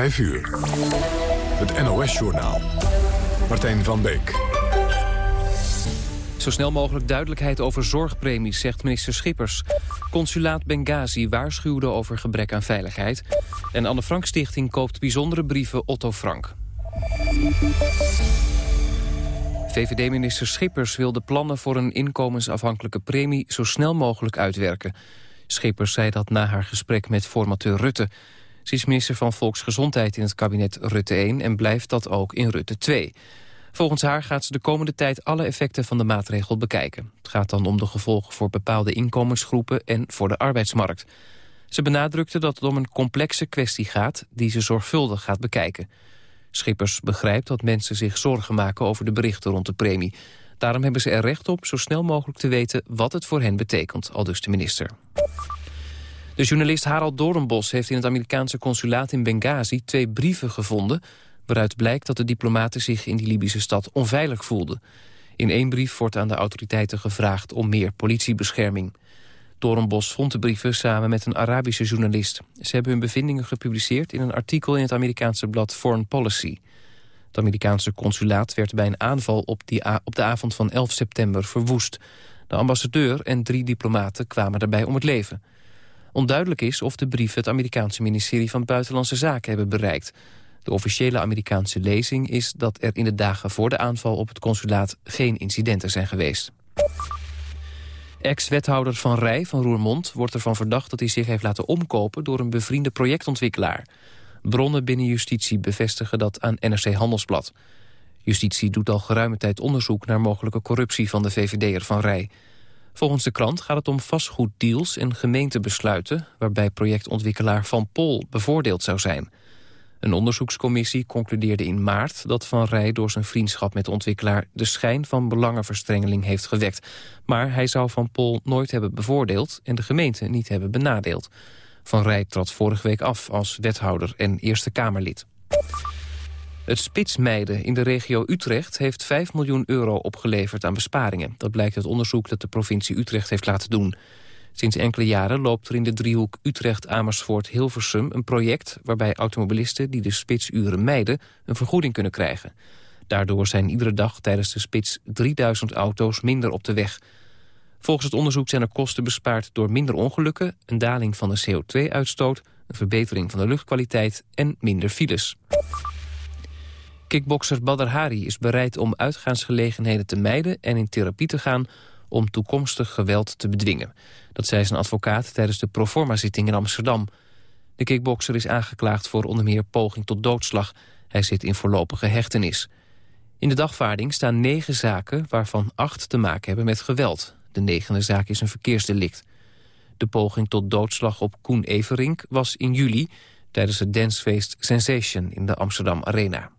5 uur. Het NOS-journaal. Martijn van Beek. Zo snel mogelijk duidelijkheid over zorgpremies, zegt minister Schippers. Consulaat Benghazi waarschuwde over gebrek aan veiligheid. En Anne Frank Stichting koopt bijzondere brieven Otto Frank. VVD-minister Schippers wil de plannen voor een inkomensafhankelijke premie zo snel mogelijk uitwerken. Schippers zei dat na haar gesprek met formateur Rutte. Ze is minister van Volksgezondheid in het kabinet Rutte 1 en blijft dat ook in Rutte 2. Volgens haar gaat ze de komende tijd alle effecten van de maatregel bekijken. Het gaat dan om de gevolgen voor bepaalde inkomensgroepen en voor de arbeidsmarkt. Ze benadrukte dat het om een complexe kwestie gaat die ze zorgvuldig gaat bekijken. Schippers begrijpt dat mensen zich zorgen maken over de berichten rond de premie. Daarom hebben ze er recht op zo snel mogelijk te weten wat het voor hen betekent, aldus de minister. De journalist Harald Doornbos heeft in het Amerikaanse consulaat in Benghazi twee brieven gevonden waaruit blijkt dat de diplomaten zich in die Libische stad onveilig voelden. In één brief wordt aan de autoriteiten gevraagd om meer politiebescherming. Doornbos vond de brieven samen met een Arabische journalist. Ze hebben hun bevindingen gepubliceerd in een artikel in het Amerikaanse blad Foreign Policy. Het Amerikaanse consulaat werd bij een aanval op, die op de avond van 11 september verwoest. De ambassadeur en drie diplomaten kwamen daarbij om het leven. Onduidelijk is of de brieven het Amerikaanse ministerie van Buitenlandse Zaken hebben bereikt. De officiële Amerikaanse lezing is dat er in de dagen voor de aanval op het consulaat geen incidenten zijn geweest. Ex-wethouder Van Rij van Roermond wordt ervan verdacht dat hij zich heeft laten omkopen door een bevriende projectontwikkelaar. Bronnen binnen justitie bevestigen dat aan NRC Handelsblad. Justitie doet al geruime tijd onderzoek naar mogelijke corruptie van de VVD'er Van Rij. Volgens de krant gaat het om vastgoeddeals en gemeentebesluiten... waarbij projectontwikkelaar Van Pol bevoordeeld zou zijn. Een onderzoekscommissie concludeerde in maart dat Van Rij door zijn vriendschap met de ontwikkelaar de schijn van belangenverstrengeling heeft gewekt. Maar hij zou Van Pol nooit hebben bevoordeeld en de gemeente niet hebben benadeeld. Van Rij trad vorige week af als wethouder en Eerste Kamerlid. Het Spitsmeiden in de regio Utrecht heeft 5 miljoen euro opgeleverd aan besparingen. Dat blijkt uit onderzoek dat de provincie Utrecht heeft laten doen. Sinds enkele jaren loopt er in de driehoek Utrecht-Amersfoort-Hilversum een project waarbij automobilisten die de spitsuren mijden een vergoeding kunnen krijgen. Daardoor zijn iedere dag tijdens de spits 3000 auto's minder op de weg. Volgens het onderzoek zijn er kosten bespaard door minder ongelukken, een daling van de CO2-uitstoot, een verbetering van de luchtkwaliteit en minder files. Kickbokser Badr Hari is bereid om uitgaansgelegenheden te mijden en in therapie te gaan om toekomstig geweld te bedwingen. Dat zei zijn advocaat tijdens de proforma-zitting in Amsterdam. De kickbokser is aangeklaagd voor onder meer poging tot doodslag. Hij zit in voorlopige hechtenis. In de dagvaarding staan negen zaken waarvan acht te maken hebben met geweld. De negende zaak is een verkeersdelict. De poging tot doodslag op Koen Everink was in juli... tijdens het dancefeest Sensation in de Amsterdam Arena.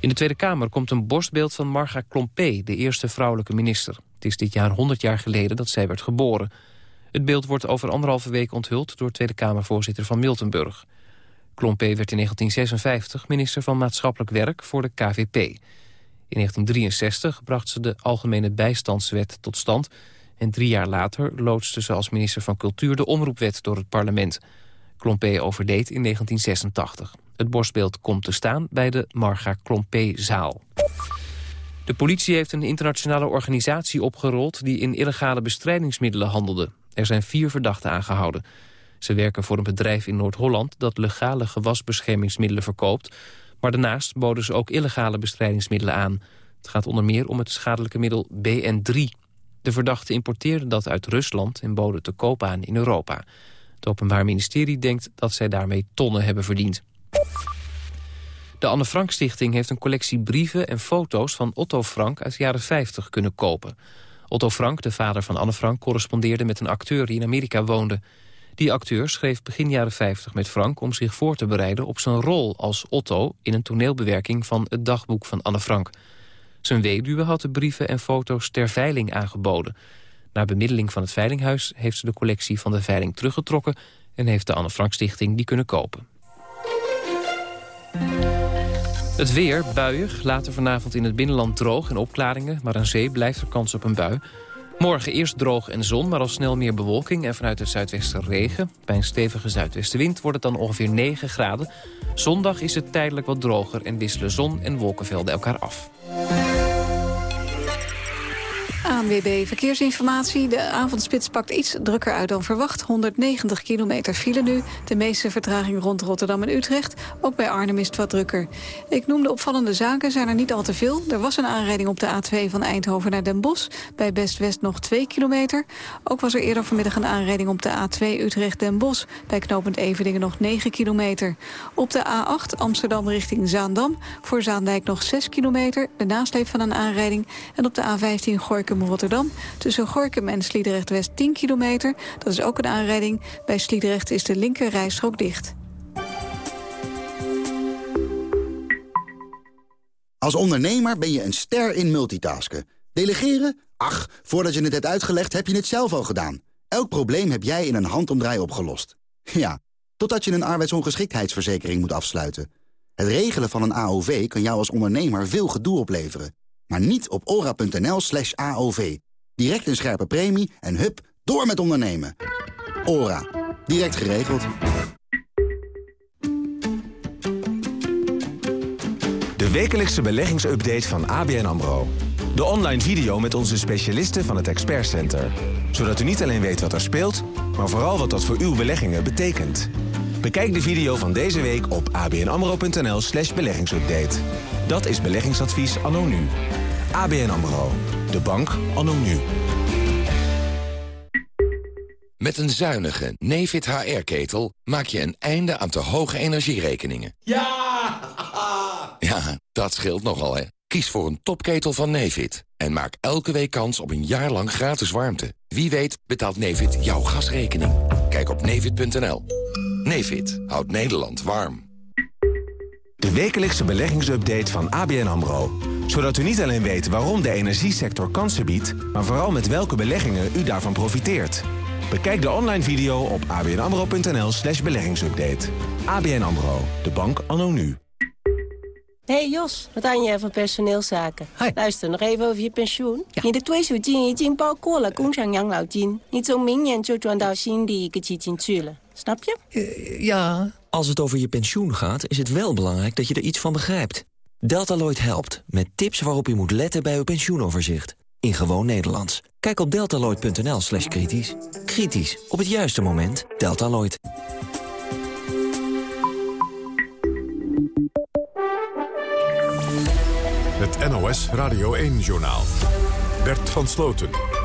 In de Tweede Kamer komt een borstbeeld van Marga Klompé... de eerste vrouwelijke minister. Het is dit jaar 100 jaar geleden dat zij werd geboren. Het beeld wordt over anderhalve week onthuld door Tweede Kamervoorzitter van Miltenburg. Klompé werd in 1956 minister van Maatschappelijk Werk voor de KVP. In 1963 bracht ze de Algemene Bijstandswet tot stand... en drie jaar later loodste ze als minister van Cultuur de Omroepwet door het parlement. Klompé overleed in 1986. Het borstbeeld komt te staan bij de Marga Klompé-zaal. De politie heeft een internationale organisatie opgerold... die in illegale bestrijdingsmiddelen handelde. Er zijn vier verdachten aangehouden. Ze werken voor een bedrijf in Noord-Holland... dat legale gewasbeschermingsmiddelen verkoopt... maar daarnaast boden ze ook illegale bestrijdingsmiddelen aan. Het gaat onder meer om het schadelijke middel BN3. De verdachten importeerden dat uit Rusland en boden te koop aan in Europa. Het Openbaar Ministerie denkt dat zij daarmee tonnen hebben verdiend. De Anne Frank Stichting heeft een collectie brieven en foto's van Otto Frank uit de jaren 50 kunnen kopen. Otto Frank, de vader van Anne Frank, correspondeerde met een acteur die in Amerika woonde. Die acteur schreef begin jaren 50 met Frank om zich voor te bereiden op zijn rol als Otto in een toneelbewerking van het dagboek van Anne Frank. Zijn weduwe had de brieven en foto's ter veiling aangeboden. Na bemiddeling van het Veilinghuis heeft ze de collectie van de veiling teruggetrokken en heeft de Anne Frank Stichting die kunnen kopen. Het weer, buiig, later vanavond in het binnenland droog en opklaringen... maar aan zee blijft er kans op een bui. Morgen eerst droog en zon, maar al snel meer bewolking... en vanuit het zuidwesten regen. Bij een stevige zuidwestenwind wordt het dan ongeveer 9 graden. Zondag is het tijdelijk wat droger en wisselen zon en wolkenvelden elkaar af. ANWB Verkeersinformatie. De avondspits pakt iets drukker uit dan verwacht. 190 kilometer file nu. De meeste vertraging rond Rotterdam en Utrecht. Ook bij Arnhem is het wat drukker. Ik noemde opvallende zaken, zijn er niet al te veel. Er was een aanrijding op de A2 van Eindhoven naar Den Bosch. Bij Best-West nog 2 kilometer. Ook was er eerder vanmiddag een aanrijding op de A2 Utrecht-Den Bosch. Bij knooppunt Evedingen nog 9 kilometer. Op de A8 Amsterdam richting Zaandam. Voor Zaandijk nog 6 kilometer. De nasleep van een aanrijding. En op de A15 Gorkum Rotterdam. Tussen Gorkum en Sliedrecht-West 10 kilometer. Dat is ook een aanrijding. Bij Sliedrecht is de linker rijstrook dicht. Als ondernemer ben je een ster in multitasken. Delegeren? Ach, voordat je het hebt uitgelegd heb je het zelf al gedaan. Elk probleem heb jij in een handomdraai opgelost. Ja, totdat je een arbeidsongeschiktheidsverzekering moet afsluiten. Het regelen van een AOV kan jou als ondernemer veel gedoe opleveren. Maar niet op ora.nl slash AOV. Direct een scherpe premie en hup, door met ondernemen. Ora. Direct geregeld. De wekelijkse beleggingsupdate van ABN AMRO. De online video met onze specialisten van het Expert Center. Zodat u niet alleen weet wat er speelt, maar vooral wat dat voor uw beleggingen betekent. Bekijk de video van deze week op abnamro.nl slash beleggingsupdate. Dat is beleggingsadvies anno nu. ABN AMRO. De bank anno nu. Met een zuinige Nefit HR-ketel maak je een einde aan te hoge energierekeningen. Ja! Ja, dat scheelt nogal, hè. Kies voor een topketel van Nefit. En maak elke week kans op een jaar lang gratis warmte. Wie weet betaalt Nefit jouw gasrekening. Kijk op nefit.nl. Nefit houdt Nederland warm. De wekelijkse beleggingsupdate van ABN AMRO. Zodat u niet alleen weet waarom de energiesector kansen biedt... maar vooral met welke beleggingen u daarvan profiteert. Bekijk de online video op abnamro.nl slash beleggingsupdate. ABN AMRO, de bank anno nu. Hey Jos, wat aan je van personeelszaken? Hi. Luister, nog even over je pensioen. Ja. 你的退休金已经包括了工厂养老金，你从明年就转到新的一个基金去了 ，snap je? Uh, ja, als het over je pensioen gaat, is het wel belangrijk dat je er iets van begrijpt. Deltaloid helpt, met tips waarop u moet letten bij uw pensioenoverzicht. In gewoon Nederlands. Kijk op deltaloid.nl slash kritisch. Kritisch, op het juiste moment. Deltaloid. Het NOS Radio 1-journaal. Bert van Sloten.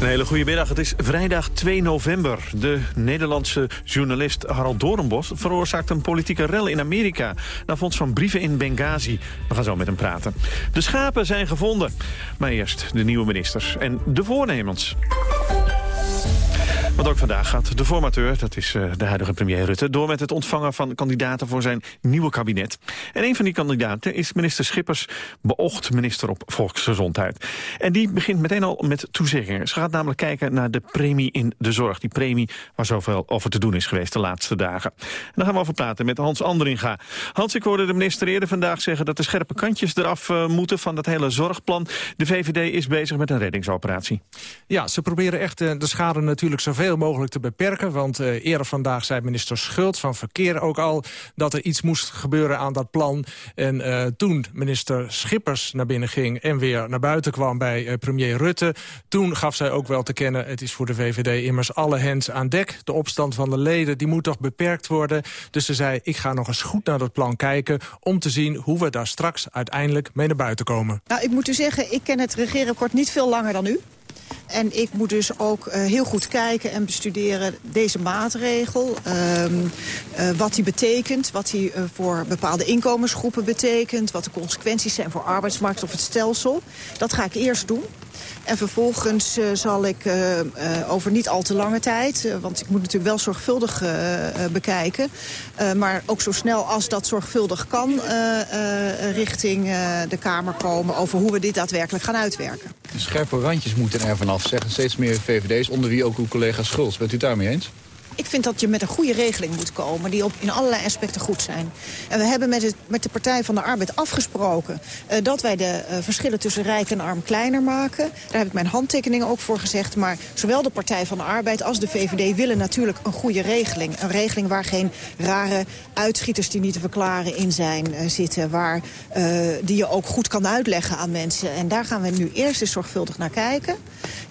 Een hele goede middag. Het is vrijdag 2 november. De Nederlandse journalist Harald Doornbos veroorzaakt een politieke rel in Amerika. Na fonds van brieven in Benghazi. We gaan zo met hem praten. De schapen zijn gevonden. Maar eerst de nieuwe ministers en de voornemens. Want ook vandaag gaat de formateur, dat is uh, de huidige premier Rutte... door met het ontvangen van kandidaten voor zijn nieuwe kabinet. En een van die kandidaten is minister Schippers... beoogd minister op volksgezondheid. En die begint meteen al met toezeggingen. Ze gaat namelijk kijken naar de premie in de zorg. Die premie waar zoveel over te doen is geweest de laatste dagen. En daar gaan we over praten met Hans Andringa. Hans, ik hoorde de minister eerder vandaag zeggen... dat de scherpe kantjes eraf uh, moeten van dat hele zorgplan. De VVD is bezig met een reddingsoperatie. Ja, ze proberen echt uh, de schade natuurlijk zoveel mogelijk te beperken. Want uh, eerder vandaag zei minister Schult van Verkeer ook al... dat er iets moest gebeuren aan dat plan. En uh, toen minister Schippers naar binnen ging en weer naar buiten kwam bij uh, premier Rutte... toen gaf zij ook wel te kennen, het is voor de VVD immers alle hens aan dek. De opstand van de leden, die moet toch beperkt worden. Dus ze zei, ik ga nog eens goed naar dat plan kijken... om te zien hoe we daar straks uiteindelijk mee naar buiten komen. Nou, ik moet u zeggen, ik ken het regeerakkoord niet veel langer dan u. En ik moet dus ook uh, heel goed kijken en bestuderen deze maatregel. Uh, uh, wat die betekent, wat die uh, voor bepaalde inkomensgroepen betekent... wat de consequenties zijn voor arbeidsmarkt of het stelsel. Dat ga ik eerst doen. En vervolgens zal ik over niet al te lange tijd... want ik moet natuurlijk wel zorgvuldig bekijken... maar ook zo snel als dat zorgvuldig kan... richting de Kamer komen over hoe we dit daadwerkelijk gaan uitwerken. De scherpe randjes moeten er vanaf, zeggen steeds meer VVD's... onder wie ook uw collega Schulz. Bent u daarmee eens? ik vind dat je met een goede regeling moet komen... die op, in allerlei aspecten goed zijn. En we hebben met, het, met de Partij van de Arbeid afgesproken... Uh, dat wij de uh, verschillen tussen rijk en arm kleiner maken. Daar heb ik mijn handtekeningen ook voor gezegd. Maar zowel de Partij van de Arbeid als de VVD willen natuurlijk een goede regeling. Een regeling waar geen rare uitschieters die niet te verklaren in zijn uh, zitten. Waar, die je ook goed kan uitleggen aan mensen. En daar gaan we nu eerst eens zorgvuldig naar kijken.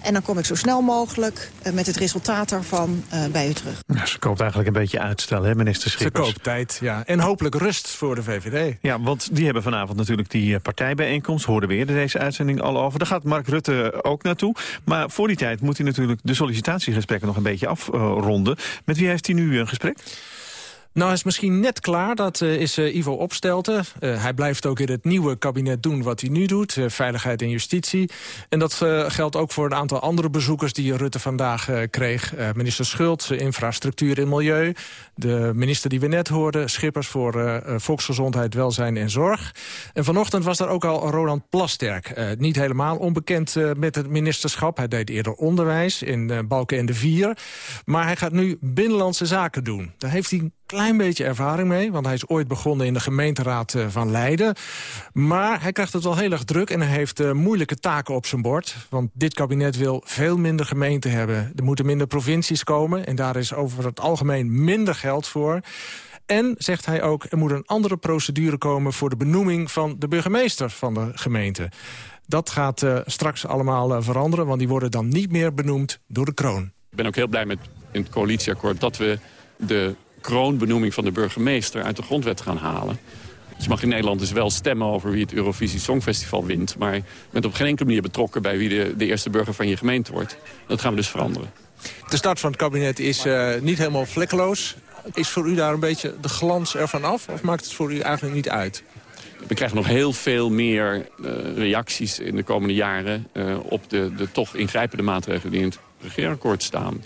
En dan kom ik zo snel mogelijk met het resultaat daarvan bij u terug. Ze koopt eigenlijk een beetje uitstel, hè, minister Schippers? Ze koopt tijd, ja. En hopelijk rust voor de VVD. Ja, want die hebben vanavond natuurlijk die partijbijeenkomst. Hoorden we eerder deze uitzending al over. Daar gaat Mark Rutte ook naartoe. Maar voor die tijd moet hij natuurlijk de sollicitatiegesprekken nog een beetje afronden. Met wie heeft hij nu een gesprek? Nou, hij is misschien net klaar. Dat uh, is uh, Ivo Opstelten. Uh, hij blijft ook in het nieuwe kabinet doen wat hij nu doet. veiligheid en justitie. En dat geldt ook voor een aantal andere bezoekers... die Rutte vandaag kreeg. minister Schultz, infrastructuur en milieu. De minister die we net hoorden. Schippers voor volksgezondheid, welzijn en zorg. En vanochtend was daar ook al Roland Plasterk. niet helemaal onbekend met het ministerschap. Hij deed eerder onderwijs in Balken en de Vier. Maar hij gaat nu binnenlandse zaken doen. Daar heeft hij klein beetje ervaring mee. Want hij is ooit begonnen in de gemeenteraad eh, van Leiden. Maar hij krijgt het wel heel erg druk en hij heeft uh, moeilijke taken op zijn bord. Want dit kabinet wil veel minder gemeenten hebben. Er moeten minder provincies komen en daar is over het algemeen minder geld voor. En, zegt hij ook, er moet een andere procedure komen... voor de benoeming van de burgemeester van de gemeente. Dat gaat uh, straks allemaal veranderen, want die worden dan niet meer benoemd door de kroon. Ik ben ook heel blij met in het coalitieakkoord dat we de kroonbenoeming van de burgemeester uit de grondwet gaan halen. Dus je mag in Nederland dus wel stemmen over wie het Eurovisie Songfestival wint. Maar je bent op geen enkele manier betrokken bij wie de, de eerste burger van je gemeente wordt. Dat gaan we dus veranderen. De start van het kabinet is uh, niet helemaal vlekkeloos. Is voor u daar een beetje de glans ervan af? Of maakt het voor u eigenlijk niet uit? We krijgen nog heel veel meer uh, reacties in de komende jaren... Uh, op de, de toch ingrijpende maatregelen die in het regeerakkoord staan.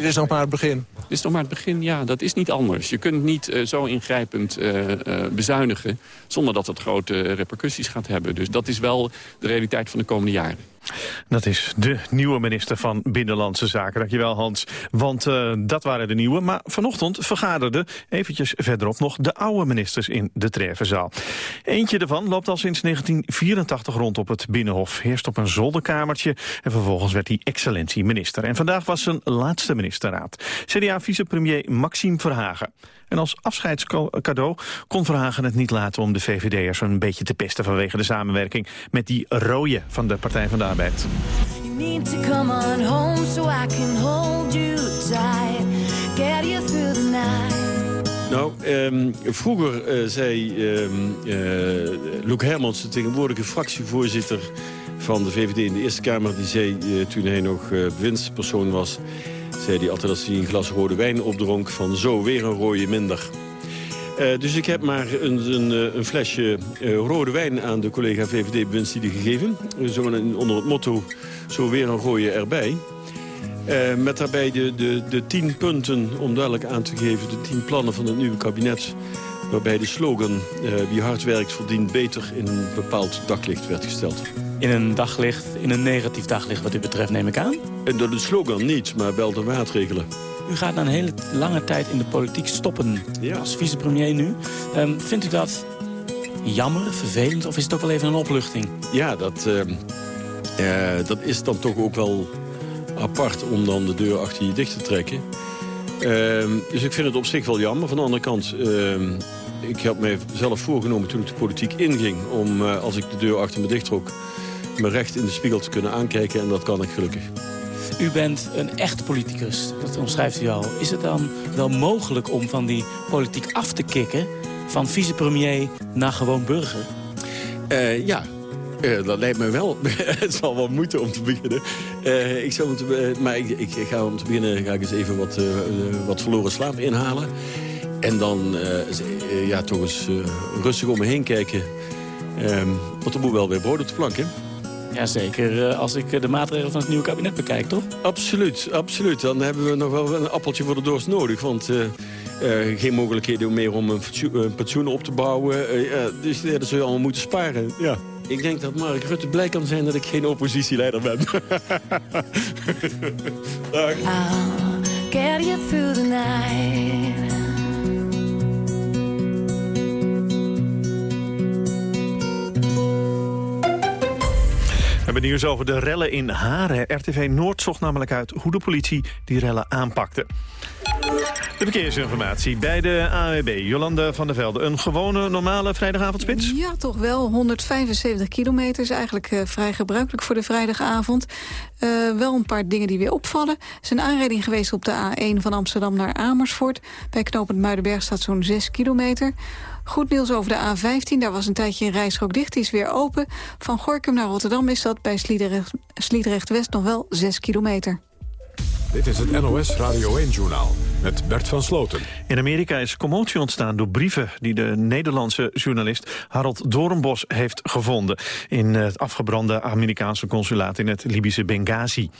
Dit is nog maar het begin. Dit is nog maar het begin, ja. Dat is niet anders. Je kunt niet uh, zo ingrijpend uh, uh, bezuinigen... zonder dat het grote repercussies gaat hebben. Dus dat is wel de realiteit van de komende jaren. Dat is de nieuwe minister van Binnenlandse Zaken. Dankjewel Hans, want uh, dat waren de nieuwe. Maar vanochtend vergaderden eventjes verderop nog de oude ministers in de Trevenzaal. Eentje ervan loopt al sinds 1984 rond op het Binnenhof. Eerst op een zolderkamertje en vervolgens werd hij excellentie-minister. En vandaag was zijn laatste ministerraad. CDA-vicepremier Maxime Verhagen. En als afscheidscadeau kon Verhagen het niet laten om de VVD'ers een beetje te pesten vanwege de samenwerking met die rode van de Partij van de Arbeid. Nou, um, vroeger uh, zei um, uh, Luc Hermans, de tegenwoordige fractievoorzitter van de VVD in de Eerste Kamer... die zei uh, toen hij nog bewindspersoon was zei hij altijd als hij een glas rode wijn opdronk... van zo, weer een rode minder. Uh, dus ik heb maar een, een, eh, een flesje uh, rode wijn aan de collega VVD-bewindslieden gegeven. Zo onder het motto, zo weer een rode erbij. Met daarbij de, de, de tien punten, om duidelijk aan te geven... de tien plannen van het nieuwe kabinet... waarbij de slogan, wie hard werkt verdient beter... in een bepaald daglicht werd gesteld in een daglicht, in een negatief daglicht wat u betreft, neem ik aan? En door de slogan niet, maar wel de maatregelen. U gaat na een hele lange tijd in de politiek stoppen ja. als vicepremier nu. Um, vindt u dat jammer, vervelend of is het ook wel even een opluchting? Ja, dat, uh, uh, dat is dan toch ook wel apart om dan de deur achter je dicht te trekken. Uh, dus ik vind het op zich wel jammer. Van de andere kant, ik heb mij zelf voorgenomen toen ik de politiek inging... om uh, als ik de deur achter me dicht trok me recht in de spiegel te kunnen aankijken. En dat kan ik gelukkig. U bent een echt politicus, dat omschrijft u al. Is het dan wel mogelijk om van die politiek af te kicken... van vicepremier naar gewoon burger? Uh, ja, uh, dat lijkt me wel. het zal wel moeten om te beginnen. Uh, ik zou om te, maar ik, ik, ga om te beginnen ga ik eens even wat, wat verloren slaap inhalen. En dan ja, toch eens rustig om me heen kijken. Um, want er moet wel weer brood op de plank, hè? Jazeker, eh, als ik eh, de maatregelen van het nieuwe kabinet bekijk, toch? Absoluut, absoluut. Dan hebben we nog wel een appeltje voor de dorst nodig. Want uh, uh, geen mogelijkheden meer om een pensioen, pensioen op te bouwen. Uh, dus ja, dat zul je allemaal moeten sparen. Ja. Ik denk dat Mark Rutte blij kan zijn dat ik geen oppositieleider ben. Dag. get you through the night. Hebben nieuws over de rellen in Haren. RTV Noord zocht namelijk uit hoe de politie die rellen aanpakte. De verkeersinformatie bij de AWB. Jolanda van der Velde. Een gewone, normale vrijdagavondspits? Ja, toch wel. 175 kilometer is eigenlijk uh, vrij gebruikelijk voor de vrijdagavond. Uh, wel een paar dingen die weer opvallen. Er is een aanrijding geweest op de A1 van Amsterdam naar Amersfoort. Bij knooppunt Muidenberg staat zo'n 6 kilometer. Goed nieuws over de A15. Daar was een tijdje een rijstrook dicht. Die is weer open. Van Gorkum naar Rotterdam is dat bij Sliedrecht-West nog wel 6 kilometer. Dit is het NOS Radio 1-journaal met Bert van Sloten. In Amerika is commotie ontstaan door brieven... die de Nederlandse journalist Harold Doornbos heeft gevonden... in het afgebrande Amerikaanse consulaat in het Libische Benghazi.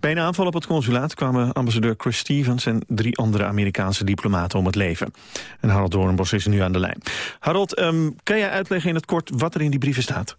Bij een aanval op het consulaat kwamen ambassadeur Chris Stevens... en drie andere Amerikaanse diplomaten om het leven. En Harold Doornbos is nu aan de lijn. Harold, um, kan jij uitleggen in het kort wat er in die brieven staat?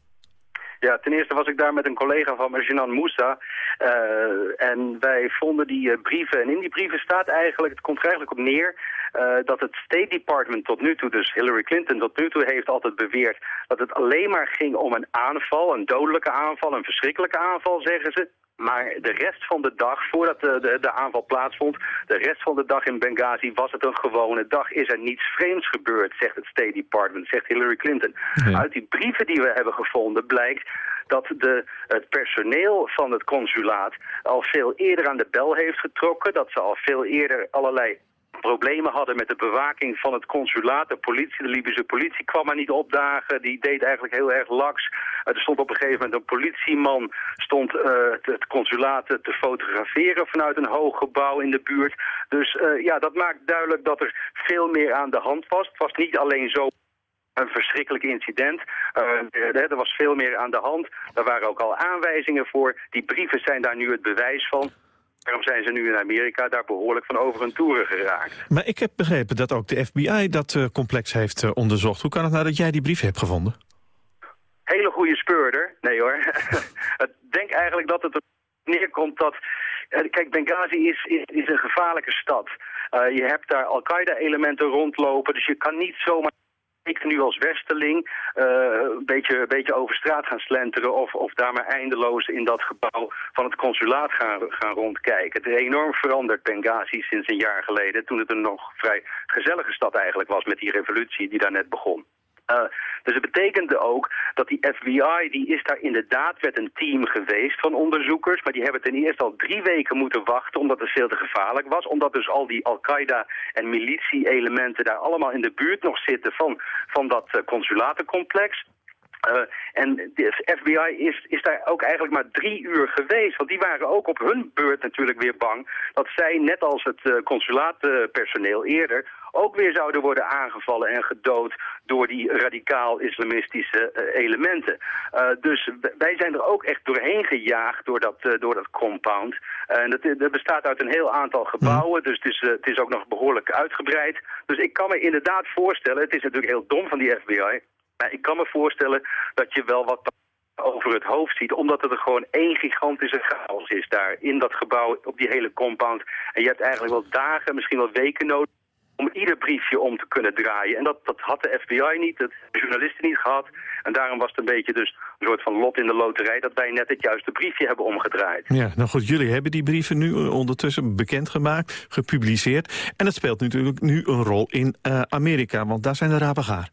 Ja, ten eerste was ik daar met een collega van me, Moussa. Uh, en wij vonden die uh, brieven. En in die brieven staat eigenlijk, het komt er eigenlijk op neer... Uh, dat het State Department tot nu toe, dus Hillary Clinton tot nu toe heeft altijd beweerd... dat het alleen maar ging om een aanval, een dodelijke aanval, een verschrikkelijke aanval, zeggen ze. Maar de rest van de dag, voordat de, de, de, aanval plaatsvond, de rest van de dag in Benghazi was het een gewone dag. Is er niets vreemds gebeurd, zegt het State Department, zegt Hillary Clinton. Ja. Uit die brieven die we hebben gevonden blijkt dat de, het personeel van het consulaat al veel eerder aan de bel heeft getrokken. Dat ze al veel eerder allerlei problemen hadden met de bewaking van het consulaat. De politie, de Libische politie kwam maar niet opdagen. Die deed eigenlijk heel erg laks. er stond op een gegeven moment een politieman stond, uh, het consulaat te fotograferen vanuit een hoog gebouw in de buurt. Dus uh, ja, dat maakt duidelijk dat er veel meer aan de hand was. Het was niet alleen zo een verschrikkelijk incident. Uh, er was veel meer aan de hand. Er waren ook al aanwijzingen voor. Die brieven zijn daar nu het bewijs van. Daarom zijn ze nu in Amerika daar behoorlijk van over hun toeren geraakt. Maar ik heb begrepen dat ook de FBI dat uh, complex heeft uh, onderzocht. Hoe kan het nou dat jij die brief hebt gevonden? Hele goede speurder. Nee hoor. Ik denk eigenlijk dat het er neerkomt dat... Kijk, Benghazi is, is, is een gevaarlijke stad. Uh, je hebt daar Al-Qaeda-elementen rondlopen, dus je kan niet zomaar ik nu als Westerling uh, een beetje, beetje over straat gaan slenteren... Of, of daar maar eindeloos in dat gebouw van het consulaat gaan, gaan rondkijken. Het is enorm veranderd, Benghazi, sinds een jaar geleden... toen het een nog vrij gezellige stad eigenlijk was met die revolutie die daar net begon. Uh, dus het betekende ook dat die FBI, die is daar inderdaad met een team geweest van onderzoekers, maar die hebben ten eerste al drie weken moeten wachten omdat het veel te gevaarlijk was, omdat dus al die Al-Qaeda en militie-elementen daar allemaal in de buurt nog zitten van, van dat uh, consulatencomplex. Uh, en de FBI is, is daar ook eigenlijk maar drie uur geweest. Want die waren ook op hun beurt natuurlijk weer bang... dat zij, net als het consulaatpersoneel eerder... ook weer zouden worden aangevallen en gedood... door die radicaal-islamistische uh, elementen. dus wij zijn er ook echt doorheen gejaagd door dat, door dat compound. En dat, dat, bestaat uit een heel aantal gebouwen... dus het is, het is ook nog behoorlijk uitgebreid. Dus ik kan me inderdaad voorstellen... het is natuurlijk heel dom van die FBI... Maar ik kan me voorstellen dat je wel wat over het hoofd ziet, omdat het er gewoon één gigantische chaos is daar in dat gebouw, op die hele compound. En je hebt eigenlijk wel dagen, misschien wel weken nodig om ieder briefje om te kunnen draaien. En dat, dat had de FBI niet, de journalisten niet gehad. En daarom was het een beetje dus een soort van lot in de loterij... dat wij net het juiste briefje hebben omgedraaid. Ja, nou goed, jullie hebben die brieven nu ondertussen bekendgemaakt, gepubliceerd. En het speelt natuurlijk nu een rol in uh, Amerika, want daar zijn de rapen gaar.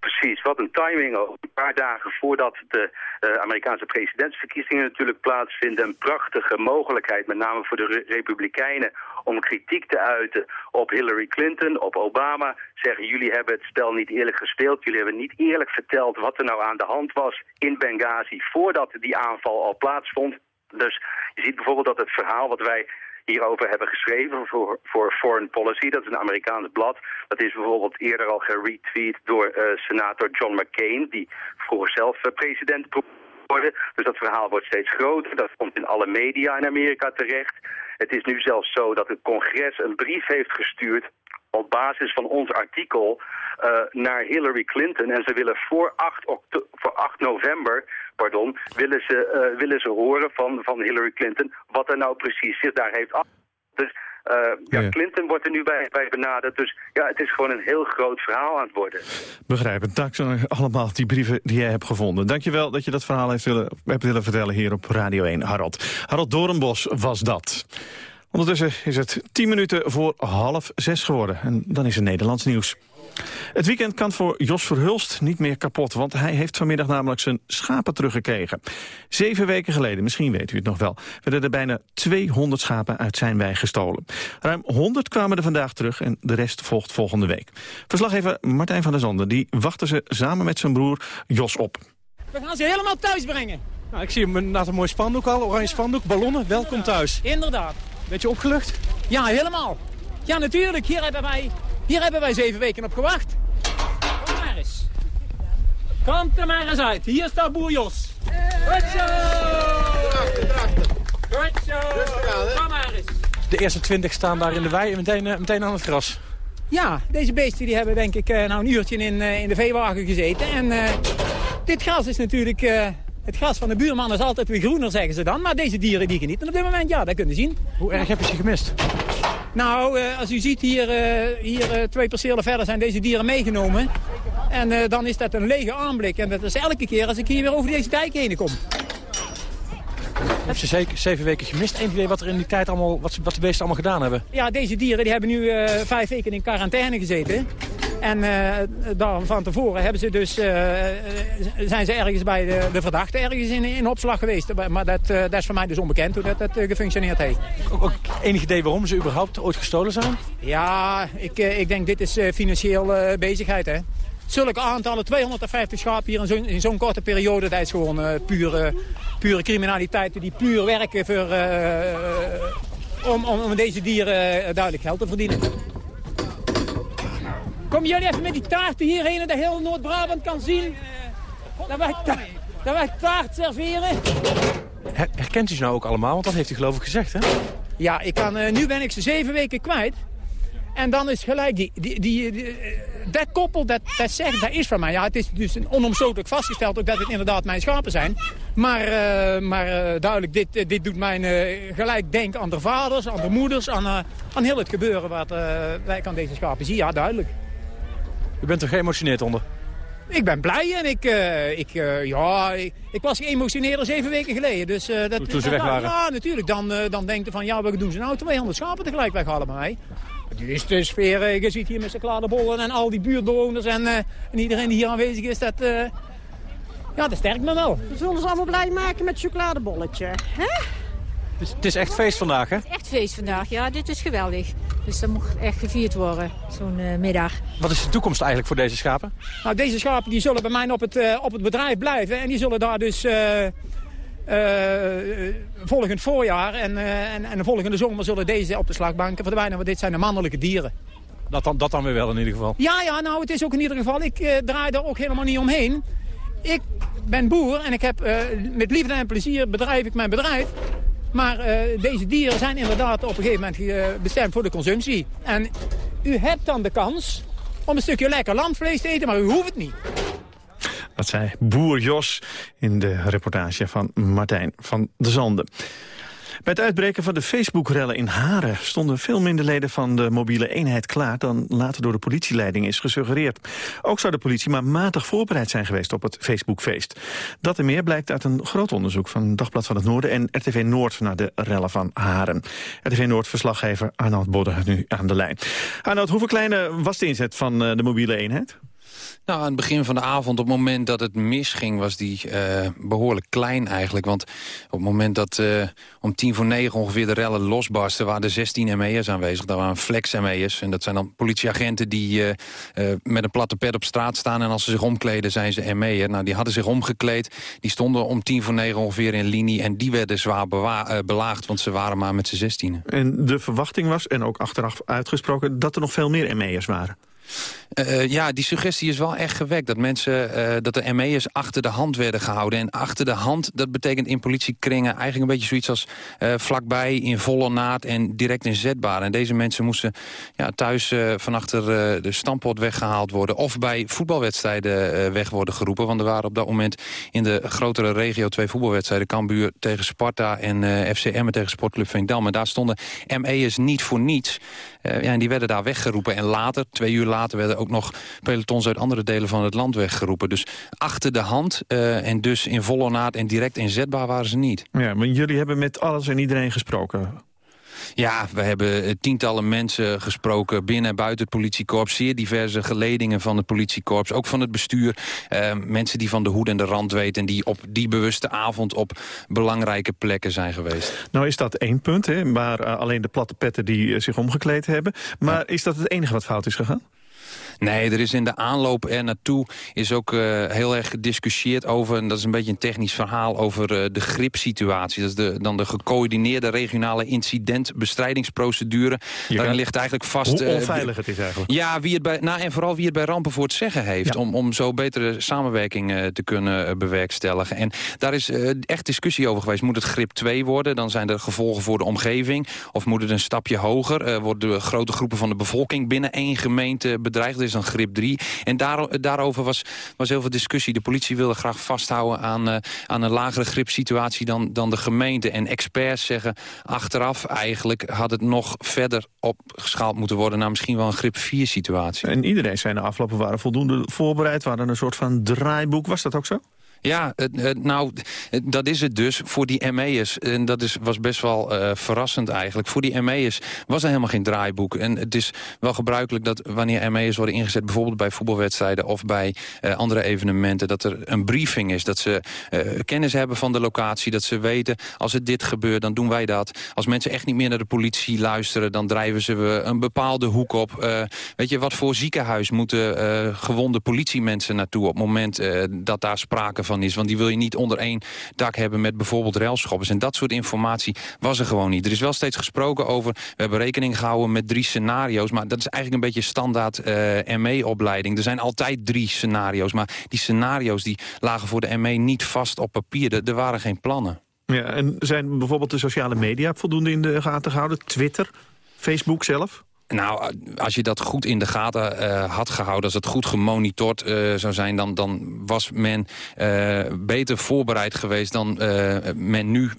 Precies, wat een timing ook. Een paar dagen voordat de uh, Amerikaanse presidentsverkiezingen natuurlijk plaatsvinden. Een prachtige mogelijkheid, met name voor de re Republikeinen, om kritiek te uiten op Hillary Clinton, op Obama. Zeggen, jullie hebben het spel niet eerlijk gespeeld. Jullie hebben niet eerlijk verteld wat er nou aan de hand was in Benghazi voordat die aanval al plaatsvond. Dus je ziet bijvoorbeeld dat het verhaal wat wij hierover hebben geschreven voor, voor Foreign Policy. Dat is een Amerikaans blad. Dat is bijvoorbeeld eerder al geretweet door uh, senator John McCain... die vroeger zelf uh, president worden. Dus dat verhaal wordt steeds groter. Dat komt in alle media in Amerika terecht. Het is nu zelfs zo dat het congres een brief heeft gestuurd op basis van ons artikel uh, naar Hillary Clinton. En ze willen voor 8, voor 8 november pardon, willen, ze, uh, willen ze horen van, van Hillary Clinton wat er nou precies zich daar heeft af. Dus Eh, ja, Ja. Clinton wordt er nu bij, bij benaderd. Dus ja, het is gewoon een heel groot verhaal aan het worden. Begrijpend. Dank zo allemaal die brieven die jij hebt gevonden. Dankjewel dat je dat verhaal heeft willen, hebt willen vertellen hier op Radio 1, Harold. Harold Doornbos was dat. Ondertussen is het 10 minuten voor half zes geworden. En dan is er Nederlands nieuws. Het weekend kan voor Jos Verhulst niet meer kapot... want hij heeft vanmiddag namelijk zijn schapen teruggekregen. Zeven weken geleden, misschien weet u het nog wel... werden er bijna 200 schapen uit zijn wei gestolen. Ruim 100 kwamen er vandaag terug en de rest volgt volgende week. Verslaggever Martijn van der Zanden die wachtte ze samen met zijn broer Jos op. We gaan ze helemaal thuis brengen. Nou, ik zie hem naast een mooi spandoek al, oranje spandoek, ballonnen. Welkom thuis. Inderdaad. Beetje opgelucht? Ja, helemaal. Ja, natuurlijk. Hier hebben wij, hier hebben wij zeven weken op gewacht. Kom maar eens. Kom er maar eens uit. Hier staat boer Jos. Goed zo. Goed zo. Kom maar eens. De eerste twintig staan daar in de wei en meteen, eh, meteen aan het gras. Ja, deze beesten die hebben denk ik eh, nou een uurtje in, eh, in de veewagen gezeten. En eh, dit gras is natuurlijk... eh, het gras van de buurman is altijd weer groener, zeggen ze dan. Maar deze dieren die genieten op dit moment, ja, dat kunnen zien. Hoe erg heb je ze gemist? Nou, eh, als u ziet, hier, eh, hier eh, twee percelen verder zijn deze dieren meegenomen. En dan is dat een lege aanblik. En dat is elke keer als ik hier weer over deze dijk heen kom. Heb je zeker zeven weken gemist? Eén idee wat er in die tijd allemaal, wat, ze- wat de beesten allemaal gedaan hebben? Ja, deze dieren die hebben nu vijf weken in quarantaine gezeten. En eh, daar van tevoren hebben ze dus, eh, eh, zijn ze ergens bij de, de verdachte ergens in, in opslag geweest. Maar dat, dat is voor mij dus onbekend hoe dat, dat gefunctioneerd heeft. Ook, enig idee waarom ze überhaupt ooit gestolen zijn? Ja, ik, ik denk dit is financieel bezigheid. Hè. Zulke aantallen, 250 schapen hier in zo'n korte periode, dat is gewoon pure, pure criminaliteit die puur werken voor, om, om, om deze dieren duidelijk geld te verdienen. Kom jullie even met die taarten hierheen en dat heel Noord-Brabant kan zien dat wij, ta- dat wij taart serveren. herkent u ze nou ook allemaal? Want dat heeft u geloof ik gezegd, hè? Ja, ik kan, eh, nu ben ik ze zeven weken kwijt. En dan is gelijk die, die, die, die, eh, dat koppel, dat, dat zegt, dat is van mij. Ja, het is dus onomstotelijk vastgesteld ook dat het inderdaad mijn schapen zijn. Maar, eh, maar duidelijk, dit, dit doet mij gelijk denken aan de vaders, aan de moeders, aan, aan heel het gebeuren wat wij aan deze schapen zien. Ja, duidelijk. U bent er geëmotioneerd onder? Ik ben blij en ik, eh, ik, eh, ja, ik, ik was geëmotioneerd zeven weken geleden. Dus, eh, dat, Toen- ze weg ja, waren? Ja, natuurlijk. Dan, eh, dan denkt je van, ja, wat doen ze nou? 200 schapen tegelijk weghalen bij mij. Het is de sfeer, je ziet hier met chocoladebollen en al die buurtbewoners en, eh, en iedereen die hier aanwezig is. Dat, eh, ja, dat sterkt me wel. We zullen ons allemaal blij maken met chocoladebolletje. Hè? Het is, het is echt feest vandaag, hè? Echt feest vandaag, ja, dit is geweldig. Dus dat moet echt gevierd worden, zo'n eh, middag. Wat is de toekomst eigenlijk voor deze schapen? Nou, deze schapen die zullen bij mij op het, eh, op het bedrijf blijven. En die zullen daar dus eh, eh, volgend voorjaar en, eh, en, en de volgende zomer zullen deze op de slagbanken verdwijnen. Want dit zijn de mannelijke dieren. Dat dan, dat dan weer wel in ieder geval. Ja, ja, nou, het is ook in ieder geval, ik eh, draai daar ook helemaal niet omheen. Ik ben boer en ik heb eh, met liefde en plezier bedrijf ik mijn bedrijf. Maar eh, deze dieren zijn inderdaad op een gegeven moment eh, bestemd voor de consumptie. En u hebt dan de kans om een stukje lekker landvlees te eten, maar u hoeft het niet. Dat zei boer Jos in de reportage van Martijn van de Zanden. Bij het uitbreken van de Facebook-rellen in Haren stonden veel minder leden van de mobiele eenheid klaar dan later door de politieleiding is gesuggereerd. Ook zou de politie maar matig voorbereid zijn geweest op het Facebook-feest. Dat en meer blijkt uit een groot onderzoek van Dagblad van het Noorden en RTV Noord naar de rellen van Haren. RTV Noord-verslaggever Arnoud Bodde nu aan de lijn. Arnoud, hoeveel kleiner was de inzet van eh, de mobiele eenheid? Nou, aan het begin van de avond, op het moment dat het misging... was die eh, behoorlijk klein eigenlijk. Want op het moment dat eh, om tien voor negen ongeveer de rellen losbarsten... waren er 16 ME'ers aanwezig. Dat waren flex-ME'ers. En dat zijn dan politieagenten die eh, met een platte pet op straat staan... en als ze zich omkleden zijn ze ME'er. Nou, die hadden zich omgekleed. Die stonden om tien voor negen ongeveer in linie... en die werden zwaar belaagd, want ze waren maar met z'n zestien. En de verwachting was, en ook achteraf uitgesproken, dat er nog veel meer ME'ers waren. Uh, ja, die suggestie is wel echt gewekt. Dat mensen, uh, dat de ME'ers achter de hand werden gehouden. En achter de hand, dat betekent in politiekringen eigenlijk een beetje zoiets als vlakbij, in volle naad en direct inzetbaar. En deze mensen moesten ja, thuis van achter de stampot weggehaald worden. Of bij voetbalwedstrijden weg worden geroepen. Want er waren op dat moment in de grotere regio twee voetbalwedstrijden. Cambuur tegen Sparta en FCM tegen Sportclub Veendam. En daar stonden ME'ers niet voor niets. Ja, en die werden daar weggeroepen. En later, twee uur later, werden ook nog pelotons uit andere delen van het land weggeroepen. Dus achter de hand uh, en dus in volle naad en direct inzetbaar waren ze niet. Ja, maar jullie hebben met alles en iedereen gesproken. Ja, we hebben eh, tientallen mensen gesproken binnen en buiten het politiekorps. Zeer diverse geledingen van het politiekorps. Ook van het bestuur. Uh, mensen die van de hoed en de rand weten... en die op die bewuste avond op belangrijke plekken zijn geweest. Nou is dat één punt, hè, maar uh, alleen de platte petten die zich omgekleed hebben. Maar ja. is dat het enige wat fout is gegaan? Nee, er is in de aanloop er naartoe is ook uh, heel erg gediscussieerd over... en dat is een beetje een technisch verhaal over uh, de gripsituatie. Dat is de, dan de gecoördineerde regionale incidentbestrijdingsprocedure. Ja. Daarin ligt eigenlijk vast... Hoe onveilig uh, het is eigenlijk. Ja, wie het bij, nou, en vooral wie het bij rampen voor het zeggen heeft... Ja. Om, om zo betere samenwerking te kunnen bewerkstelligen. En daar is echt discussie over geweest. Moet het grip 2 worden? Dan zijn er gevolgen voor de omgeving. Of moet het een stapje hoger? worden grote groepen van de bevolking binnen één gemeente bedreigd? Is dan grip 3. En daar, daarover was, was heel veel discussie. De politie wilde graag vasthouden aan, uh, aan een lagere gripsituatie dan, dan de gemeente. En experts zeggen achteraf eigenlijk had het nog verder opgeschaald moeten worden... naar misschien wel een grip 4 situatie. En iedereen zei de afgelopen waren voldoende voorbereid. Waren een soort van draaiboek. Was dat ook zo? Ja, nou, dat is het dus voor die ME'ers. En dat is, was best wel uh, verrassend eigenlijk. Voor die ME'ers was er helemaal geen draaiboek. En het is wel gebruikelijk dat wanneer ME'ers worden ingezet... bijvoorbeeld bij voetbalwedstrijden of bij uh, andere evenementen... dat er een briefing is, dat ze uh, kennis hebben van de locatie... dat ze weten, als er dit gebeurt, dan doen wij dat. Als mensen echt niet meer naar de politie luisteren... dan drijven ze een bepaalde hoek op. weet je, wat voor ziekenhuis moeten gewonde politiemensen naartoe... op het moment dat daar sprake van is. Want die wil je niet onder één dak hebben met bijvoorbeeld railschoppers. En dat soort informatie was er gewoon niet. Er is wel steeds gesproken over, we hebben rekening gehouden met drie scenario's. Maar dat is eigenlijk een beetje standaard uh, ME-opleiding. Er zijn altijd drie scenario's. Maar die scenario's die lagen voor de ME niet vast op papier. Er, er waren geen plannen. Ja, en zijn bijvoorbeeld de sociale media voldoende in de gaten gehouden? Twitter, Facebook zelf? Nou, als je dat goed in de gaten uh, had gehouden... als het goed gemonitord uh, zou zijn... dan, dan was men uh, beter voorbereid geweest dan men nu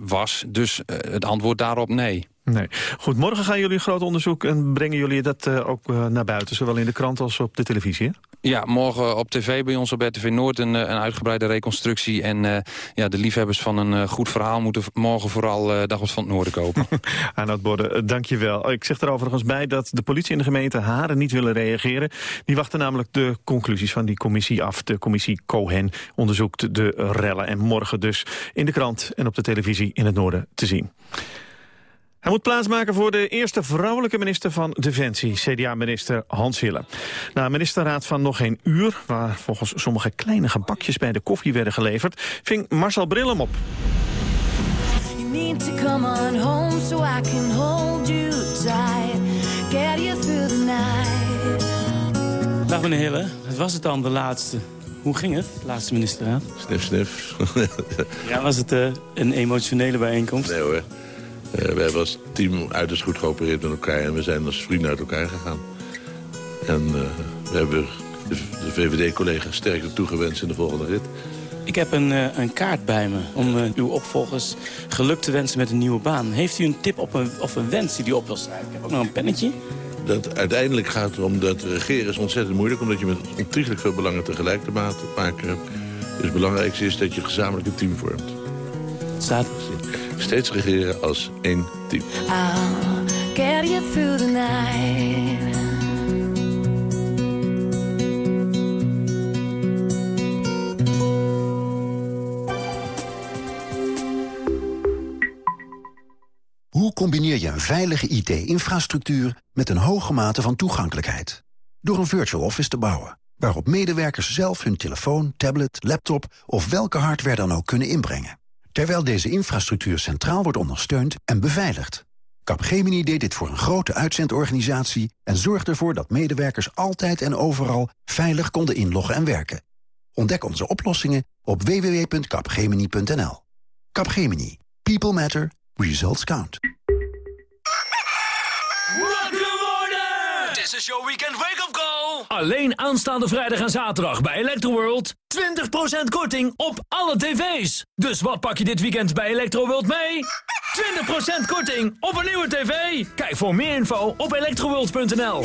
was. Dus het antwoord daarop nee. Nee. Goed, morgen gaan jullie een groot onderzoek en brengen jullie dat uh, ook uh, naar buiten, zowel in de krant als op de televisie, hè? Ja, morgen op tv bij ons op RTV Noord een, een uitgebreide reconstructie. En uh, ja, de liefhebbers van een goed verhaal moeten morgen vooral Dag van het Noorden kopen. Arnoud Borde, dank je wel. Ik zeg er overigens bij dat de politie en de gemeente Haren niet willen reageren. Die wachten namelijk de conclusies van die commissie af. De commissie Cohen onderzoekt de rellen. En morgen dus in de krant en op de televisie in het Noorden te zien. Hij moet plaatsmaken voor de eerste vrouwelijke minister van Defensie, CDA-minister Hans Hille. Na een ministerraad van nog geen uur, waar volgens sommige kleine gebakjes bij de koffie werden geleverd, ving Marcel Bril hem op. Dag meneer Hille, het was het dan de laatste. Hoe ging het, laatste ministerraad? Snif, snif. ja, was het uh, een emotionele bijeenkomst? Nee hoor. Uh, we hebben als team uiterst goed geopereerd met elkaar... en we zijn als vrienden uit elkaar gegaan. En uh, we hebben de, de VVD-collega's sterker toegewenst in de volgende rit. Ik heb een, uh, een kaart bij me om uw opvolgers geluk te wensen met een nieuwe baan. Heeft u een tip op een, of een wens die u op wil schrijven? Ik heb ook nog een pennetje. Dat uiteindelijk gaat het om dat regeren is ontzettend moeilijk... omdat je met ontiegelijk veel belangen tegelijk te maken hebt. Dus het belangrijkste is dat je gezamenlijk een team vormt. Staat steeds regeren als één team. I'll get you through the night. Hoe combineer je een veilige IT-infrastructuur met een hoge mate van toegankelijkheid? Door een virtual office te bouwen, waarop medewerkers zelf hun telefoon, tablet, laptop of welke hardware dan ook kunnen inbrengen terwijl deze infrastructuur centraal wordt ondersteund en beveiligd. Capgemini deed dit voor een grote uitzendorganisatie... en zorgde ervoor dat medewerkers altijd en overal veilig konden inloggen en werken. Ontdek onze oplossingen op www.capgemini.nl. Capgemini. People matter. Results count. This is weekend. Alleen aanstaande vrijdag en zaterdag bij Electroworld. 20% korting op alle tv's. Dus wat pak je dit weekend bij Electroworld mee? 20% korting op een nieuwe tv. Kijk voor meer info op electroworld.nl.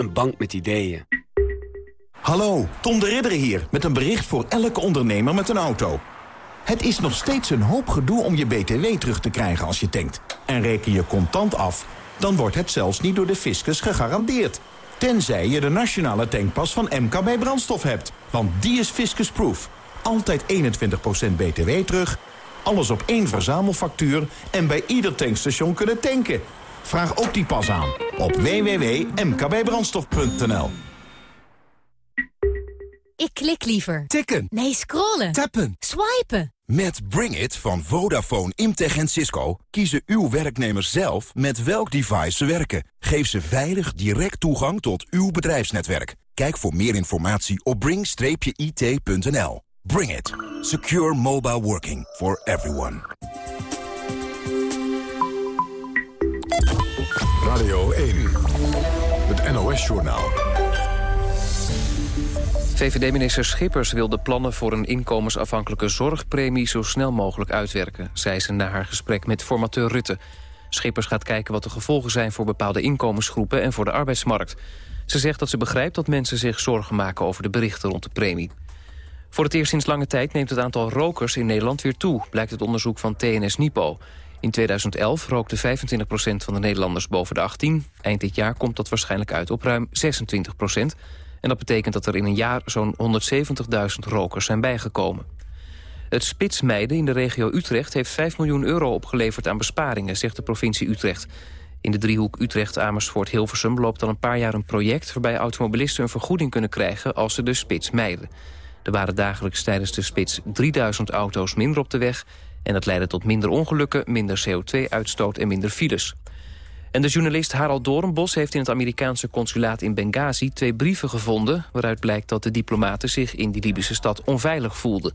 Een bank met ideeën. Hallo, Tom de Ridder hier met een bericht voor elke ondernemer met een auto. Het is nog steeds een hoop gedoe om je BTW terug te krijgen als je tankt. En reken je contant af, dan wordt het zelfs niet door de fiscus gegarandeerd. Tenzij je de nationale tankpas van MKB Brandstof hebt. Want die is fiscusproof. Altijd 21% BTW terug, alles op één verzamelfactuur... en bij ieder tankstation kunnen tanken. Vraag ook die pas aan op www.mkbbrandstof.nl. Ik klik liever. Tikken. Nee, scrollen. Tappen. Swipen. Met Bring It van Vodafone, Imtech en Cisco kiezen uw werknemers zelf met welk device ze werken. Geef ze veilig direct toegang tot uw bedrijfsnetwerk. Kijk voor meer informatie op bring-it.nl. Bring It. Secure mobile working for everyone. Radio 1. Het NOS-journaal. VVD-minister Schippers wil de plannen voor een inkomensafhankelijke zorgpremie zo snel mogelijk uitwerken, zei ze na haar gesprek met formateur Rutte. Schippers gaat kijken wat de gevolgen zijn voor bepaalde inkomensgroepen en voor de arbeidsmarkt. Ze zegt dat ze begrijpt dat mensen zich zorgen maken over de berichten rond de premie. Voor het eerst sinds lange tijd neemt het aantal rokers in Nederland weer toe, blijkt het onderzoek van TNS Nipo. In 2011 rookte 25% van de Nederlanders boven de 18. Eind dit jaar komt dat waarschijnlijk uit op ruim 26% En dat betekent dat er in een jaar zo'n 170.000 rokers zijn bijgekomen. Het spitsmijden in de regio Utrecht heeft 5 miljoen euro opgeleverd aan besparingen, zegt de provincie Utrecht. In de driehoek Utrecht-Amersfoort-Hilversum loopt al een paar jaar een project... waarbij automobilisten een vergoeding kunnen krijgen als ze de spits mijden. Er waren dagelijks tijdens de spits 3000 auto's minder op de weg... En dat leidde tot minder ongelukken, minder CO2-uitstoot en minder files. En de journalist Harald Doornbos heeft in het Amerikaanse consulaat in Benghazi twee brieven gevonden... waaruit blijkt dat de diplomaten zich in die Libische stad onveilig voelden.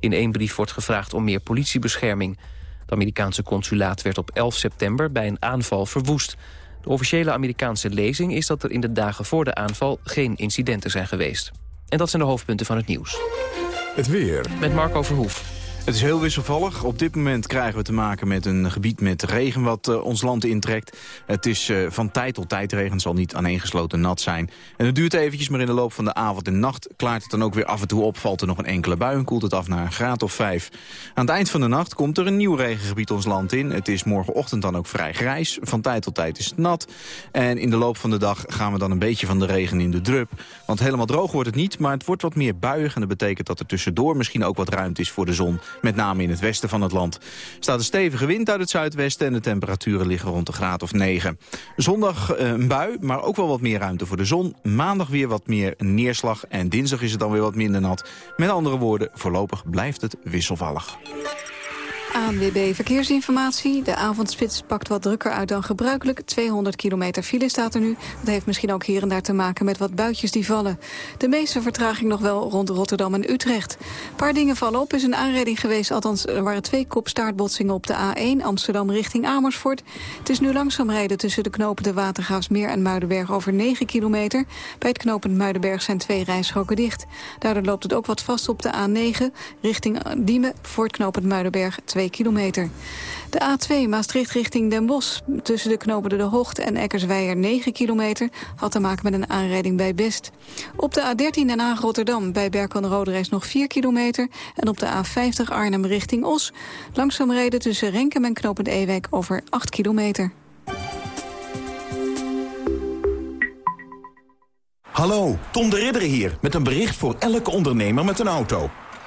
In één brief wordt gevraagd om meer politiebescherming. Het Amerikaanse consulaat werd op 11 september bij een aanval verwoest. De officiële Amerikaanse lezing is dat er in de dagen voor de aanval geen incidenten zijn geweest. En dat zijn de hoofdpunten van het nieuws. Het weer. Met Marco Verhoef. Het is heel wisselvallig. Op dit moment krijgen we te maken met een gebied met regen wat uh, ons land intrekt. Het is uh, van tijd tot tijd regen, zal niet aaneengesloten nat zijn. En het duurt eventjes, maar in de loop van de avond en nacht klaart het dan ook weer af en toe op. Valt er nog een enkele bui en koelt het af naar een graad of vijf. Aan het eind van de nacht komt er een nieuw regengebied ons land in. Het is morgenochtend dan ook vrij grijs. Van tijd tot tijd is het nat. En in de loop van de dag gaan we dan een beetje van de regen in de drup. Want helemaal droog wordt het niet, maar het wordt wat meer buiig. En dat betekent dat er tussendoor misschien ook wat ruimte is voor de zon met name in het westen van het land. Staat een stevige wind uit het zuidwesten en de temperaturen liggen rond de graad of 9. Zondag eh, een bui, maar ook wel wat meer ruimte voor de zon. Maandag weer wat meer neerslag en dinsdag is het dan weer wat minder nat. Met andere woorden, voorlopig blijft het wisselvallig. ANWB Verkeersinformatie. De avondspits pakt wat drukker uit dan gebruikelijk. 200 kilometer file staat er nu. Dat heeft misschien ook hier en daar te maken met wat buitjes die vallen. De meeste vertraging nog wel rond Rotterdam en Utrecht. Een paar dingen vallen op. is een aanrijding geweest. Althans, er waren twee kopstaartbotsingen op de A1 Amsterdam richting Amersfoort. Het is nu langzaam rijden tussen de knopen de Watergraafsmeer en Muidenberg over 9 kilometer. Bij het knooppunt Muidenberg zijn twee rijstroken dicht. Daardoor loopt het ook wat vast op de A9 richting Diemen voor het knooppunt Muidenberg 2 2 kilometer. De A2 Maastricht richting Den Bosch. Tussen de knopen De Hoogte en Eckersweijer 9 kilometer. Had te maken met een aanrijding bij Best. Op de A13 Den Haag-Rotterdam bij Berkel-Roderijs nog 4 kilometer. En op de A50 Arnhem richting Os. Langzaam rijden tussen Renkem en knopend Ewijk over 8 kilometer. Hallo, Tom de Ridder hier met een bericht voor elke ondernemer met een auto.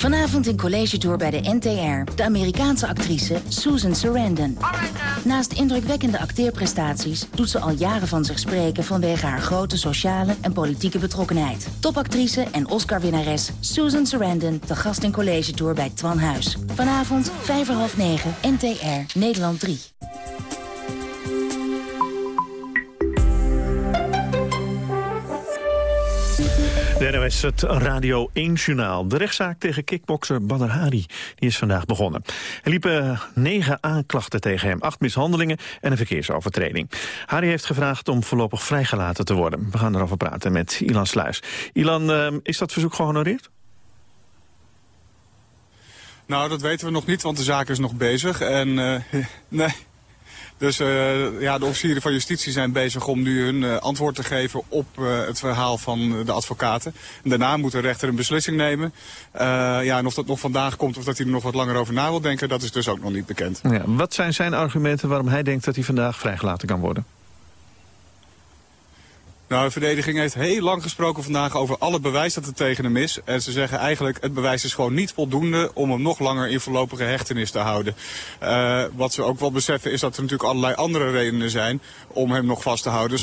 Vanavond in College Tour bij de NTR. De Amerikaanse actrice Susan Sarandon. Naast indrukwekkende acteerprestaties... doet ze al jaren van zich spreken... vanwege haar grote sociale en politieke betrokkenheid. Topactrice en Oscar-winnares Susan Sarandon... te gast in College Tour bij Twan Huis. Vanavond, vijf voor half negen, NTR, Nederland 3. De NOS, het Radio 1-journaal. De rechtszaak tegen kickbokser Badr Hari die is vandaag begonnen. Er liepen negen aanklachten tegen hem, acht mishandelingen en een verkeersovertreding. Hari heeft gevraagd om voorlopig vrijgelaten te worden. We gaan erover praten met Ilan Sluis. Ilan, uh, is dat verzoek gehonoreerd? Nou, dat weten we nog niet, want de zaak is nog bezig. En uh, nee, dus uh, ja, de officieren van justitie zijn bezig om nu hun uh, antwoord te geven op uh, het verhaal van de advocaten. En daarna moet de rechter een beslissing nemen. ja, en of dat nog vandaag komt of dat hij er nog wat langer over na wil denken, dat is dus ook nog niet bekend. Ja, wat zijn zijn argumenten waarom hij denkt dat hij vandaag vrijgelaten kan worden? Nou, de verdediging heeft heel lang gesproken vandaag over alle bewijs dat er tegen hem is. En ze zeggen eigenlijk, het bewijs is gewoon niet voldoende om hem nog langer in voorlopige hechtenis te houden. Uh, wat ze ook wel beseffen is dat er natuurlijk allerlei andere redenen zijn om hem nog vast te houden.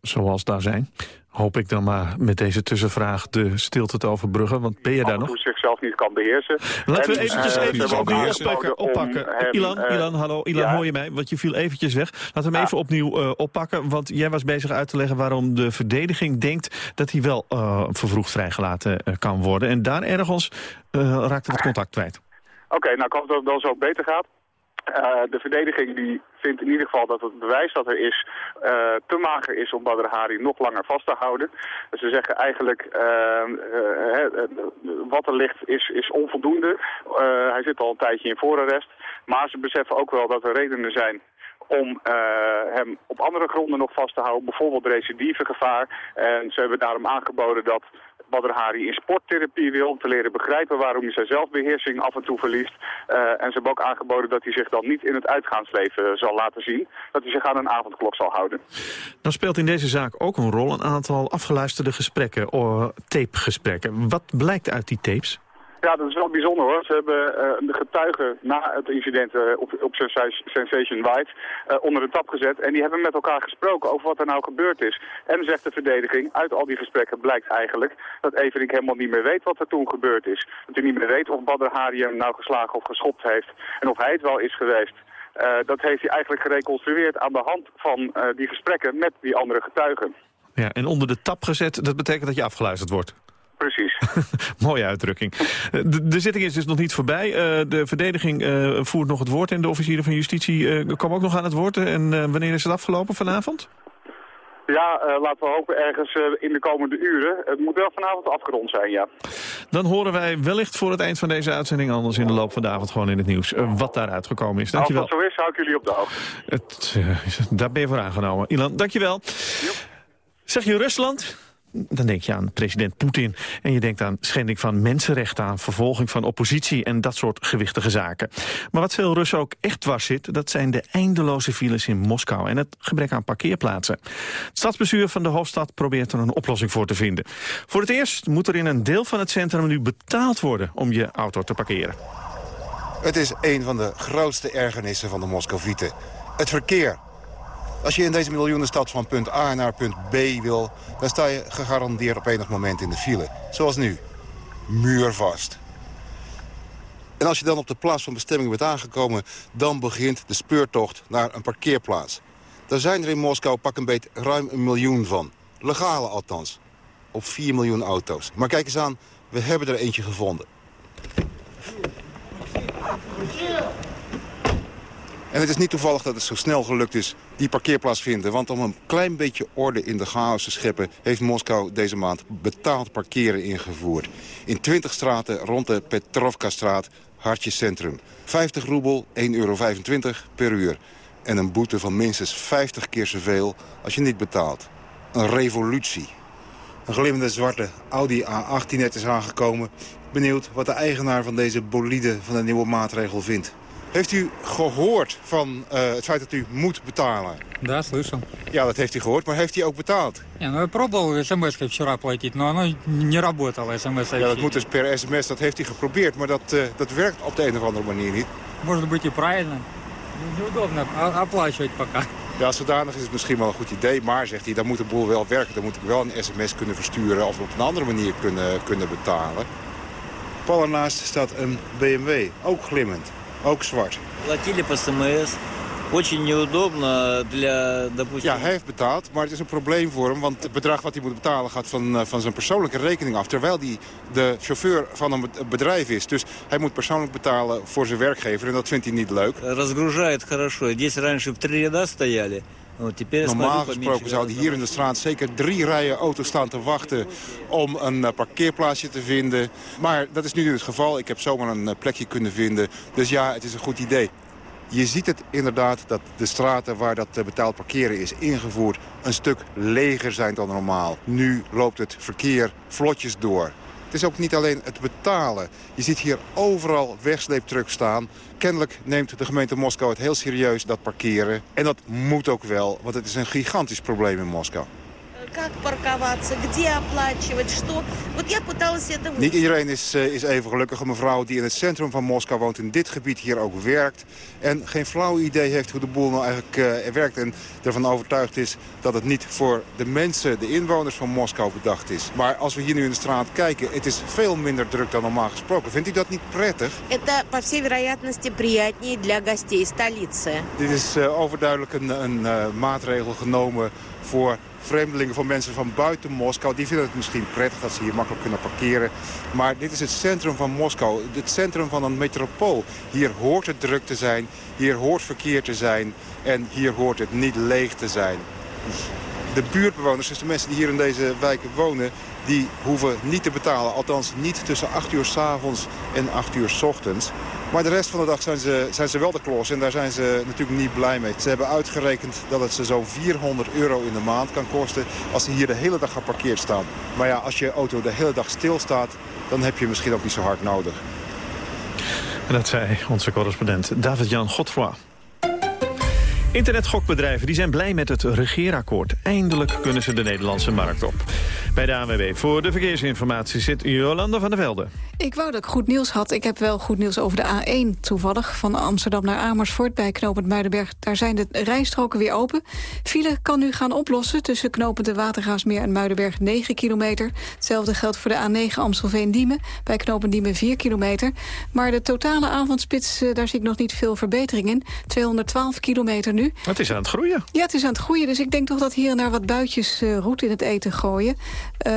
Zoals daar zijn hoop ik dan maar met deze tussenvraag de stilte te overbruggen. Want ben je daar nog? zichzelf niet kan beheersen. Laten we eventjes, uh, eventjes opnieuw oppakken. oppakken. Hem, Ilan, uh, Ilan, hallo. Ilan, ja. hoor je mij? Want je viel eventjes weg. Laten we hem even opnieuw uh, oppakken. Want jij was bezig uit te leggen waarom de verdediging denkt... dat hij wel vervroegd vrijgelaten kan worden. En daar ergens raakte het contact kwijt. Oké, okay, nou ik hoop dat het dan zo beter gaat. Uh, de verdediging die vindt in ieder geval dat het bewijs dat er is uh, te mager is om Badr Hari nog langer vast te houden. Ze zeggen eigenlijk uh, wat er ligt is, is onvoldoende. hij zit al een tijdje in voorarrest. Maar ze beseffen ook wel dat er redenen zijn om hem op andere gronden nog vast te houden, bijvoorbeeld recidivegevaar. En ze hebben daarom aangeboden dat Badr Hari in sporttherapie wil, om te leren begrijpen waarom hij zijn zelfbeheersing af en toe verliest. Uh, en ze hebben ook aangeboden dat hij zich dan niet in het uitgaansleven zal laten zien, dat hij zich aan een avondklok zal houden. Dan speelt in deze zaak ook een rol een aantal afgeluisterde gesprekken, of tapegesprekken. Wat blijkt uit die tapes? Ja, dat is wel bijzonder hoor. Ze hebben uh, de getuigen na het incident uh, op, op Sensation White uh, onder de tap gezet. En die hebben met elkaar gesproken over wat er nou gebeurd is. En zegt de verdediging, uit al die gesprekken blijkt eigenlijk dat Everink helemaal niet meer weet wat er toen gebeurd is. Dat hij niet meer weet of Badr Hari hem nou geslagen of geschopt heeft. En of hij het wel is geweest. Dat heeft hij eigenlijk gereconstrueerd aan de hand van die gesprekken met die andere getuigen. Ja, en onder de tap gezet, dat betekent dat je afgeluisterd wordt? Precies. Mooie uitdrukking. De, de, zitting is dus nog niet voorbij. Uh, de verdediging uh, voert nog het woord en de officieren van justitie komen ook nog aan het woord. En wanneer is het afgelopen vanavond? Ja, laten we hopen ergens in de komende uren. Het moet wel vanavond afgerond zijn, ja. Dan horen wij wellicht voor het eind van deze uitzending... anders in de loop van de avond gewoon in het nieuws wat daaruit gekomen is. Dankjewel. Als dat zo is, hou ik jullie op de hoogte. Het, daar ben je voor aangenomen. Ilan, dankjewel. Yep. Zeg je Rusland... dan denk je aan president Poetin. En je denkt aan schending van mensenrechten, aan vervolging van oppositie en dat soort gewichtige zaken. Maar wat veel Russen ook echt dwars zit, dat zijn de eindeloze files in Moskou en het gebrek aan parkeerplaatsen. Het stadsbestuur van de hoofdstad probeert er een oplossing voor te vinden. Voor het eerst moet er in een deel van het centrum nu betaald worden om je auto te parkeren. Het is een van de grootste ergernissen van de Moscovieten. Het verkeer. Als je in deze miljoenenstad van punt A naar punt B wil... dan sta je gegarandeerd op enig moment in de file. Zoals nu. Muurvast. En als je dan op de plaats van bestemming bent aangekomen... dan begint de speurtocht naar een parkeerplaats. Daar zijn er in Moskou pak een beet ruim een miljoen van. Legale althans. Op 4 miljoen auto's. Maar kijk eens aan, we hebben er eentje gevonden. En het is niet toevallig dat het zo snel gelukt is die parkeerplaats vinden. Want om een klein beetje orde in de chaos te scheppen... heeft Moskou deze maand betaald parkeren ingevoerd. In 20 straten rond de Petrovka-straat, hartje centrum. 50 roebel, 1,25 euro per uur. En een boete van minstens 50 keer zoveel als je niet betaalt. Een revolutie. Een glimmende zwarte Audi A18 net is aangekomen. Benieuwd wat de eigenaar van deze bolide van de nieuwe maatregel vindt. Heeft u gehoord van uh, het feit dat u moet betalen? Да, слышал. Ja, dat heeft u gehoord, maar heeft hij ook betaald? Не, ну я пробовал смс-кой вчера платить, но оно не работало, смс Ja, dat moet dus per sms, dat heeft hij geprobeerd, maar dat, uh, dat werkt op de een of andere manier niet. Может быть и правильно. Неудобно оплачивать пока. Ja, zodanig is het misschien wel een goed idee, maar zegt hij, dan moet de boel wel werken. Dan moet ik wel een sms kunnen versturen of op een andere manier kunnen, kunnen betalen. Pal ernaast staat een BMW, ook glimmend. Ook zwart. Платили по СМС. Очень неудобно для, допустим... Ja, hij heeft betaald, maar het is een probleem voor hem... want het bedrag wat hij moet betalen gaat van, van zijn persoonlijke rekening af... terwijl hij de chauffeur van een bedrijf is. Dus hij moet persoonlijk betalen voor zijn werkgever en dat vindt hij niet leuk. Разгружает хорошо. Здесь раньше в три ряда стояли. Normaal gesproken zouden hier in de straat zeker drie rijen auto's staan te wachten om een parkeerplaatsje te vinden. Maar dat is nu niet het geval. Ik heb zomaar een plekje kunnen vinden. Dus ja, het is een goed idee. Je ziet het inderdaad dat de straten waar dat betaald parkeren is ingevoerd... een stuk leger zijn dan normaal. Nu loopt het verkeer vlotjes door. Het is ook niet alleen het betalen. Je ziet hier overal wegsleeptrucks staan. Kennelijk neemt de gemeente Moskou het heel serieus, dat parkeren. En dat moet ook wel, want het is een gigantisch probleem in Moskou Как парковаться, где оплачивать, что. Вот я пыталась это Niet iedereen is, uh, is even gelukkig. Een mevrouw die in het centrum van Moskou woont, in dit gebied hier ook werkt. En geen flauw idee heeft hoe de boel nou eigenlijk uh, werkt. En ervan overtuigd is dat het niet voor de mensen, de inwoners van Moskou bedacht is. Maar als we hier nu in de straat kijken, het is veel minder druk dan normaal gesproken. Vindt u dat niet prettig? Это, по всей вероятности, приятнее для гостей столицы. Dit is uh, overduidelijk een, een maatregel genomen voor vreemdelingen, voor mensen van buiten Moskou. Die vinden het misschien prettig dat ze hier makkelijk kunnen parkeren. Maar dit is het centrum van Moskou, het centrum van een metropool. Hier hoort het druk te zijn, hier hoort verkeer te zijn en hier hoort het niet leeg te zijn. De buurtbewoners, dus de mensen die hier in deze wijken wonen... die hoeven niet te betalen. Althans niet tussen 8 uur s avonds en 8 uur s ochtends. Maar de rest van de dag zijn ze, zijn ze wel de klos en daar zijn ze natuurlijk niet blij mee. Ze hebben uitgerekend dat het ze zo'n 400 euro in de maand kan kosten... als ze hier de hele dag geparkeerd staan. Maar ja, als je auto de hele dag stilstaat... dan heb je misschien ook niet zo hard nodig. En dat zei onze correspondent David-Jan Godfroy. Internetgokbedrijven die zijn blij met het regeerakkoord. Eindelijk kunnen ze de Nederlandse markt op. Bij de ANWB voor de verkeersinformatie zit Jolanda van der Velde. Ik wou dat ik goed nieuws had. Ik heb wel goed nieuws over de A1 toevallig. Van Amsterdam naar Amersfoort bij knooppunt Muidenberg. Daar zijn de rijstroken weer open. File kan nu gaan oplossen tussen knooppunt de Watergaasmeer en Muidenberg 9 kilometer. Hetzelfde geldt voor de A9 Amstelveen-Diemen. Bij knooppunt Diemen 4 kilometer. Maar de totale avondspits, eh, daar zie ik nog niet veel verbetering in. 212 kilometer nu. Het is aan het groeien. Ja, het is aan het groeien. Dus ik denk toch dat hier en daar wat buitjes uh, roet in het eten gooien. Uh,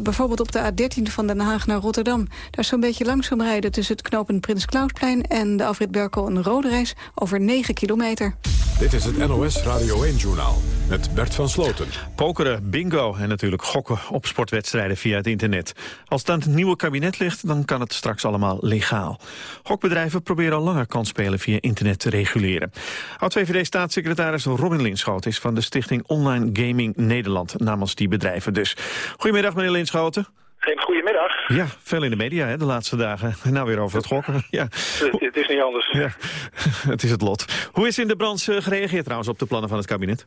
bijvoorbeeld op de A13 van Den Haag naar Rotterdam. Daar is zo'n beetje langzaam rijden tussen het knooppunt Prins Klausplein... en de afrit Berkel een rode reis over 9 kilometer. Dit is het NOS Radio 1-journaal met Bert van Sloten. Pokeren, bingo en natuurlijk gokken op sportwedstrijden via het internet. Als het aan het nieuwe kabinet ligt, dan kan het straks allemaal legaal. Gokbedrijven proberen al langer kansspelen via internet te reguleren. Oud-VVD-staatssecretaris Robin Linschoten is van de stichting Online Gaming Nederland... namens die bedrijven dus. Goedemiddag, meneer Linschoten. Goedemiddag. Ja, veel in de media hè, de laatste dagen. Nou weer over het gokken. Ja. Het, het is niet anders. Ja, het is het lot. Hoe is in de branche gereageerd trouwens op de plannen van het kabinet?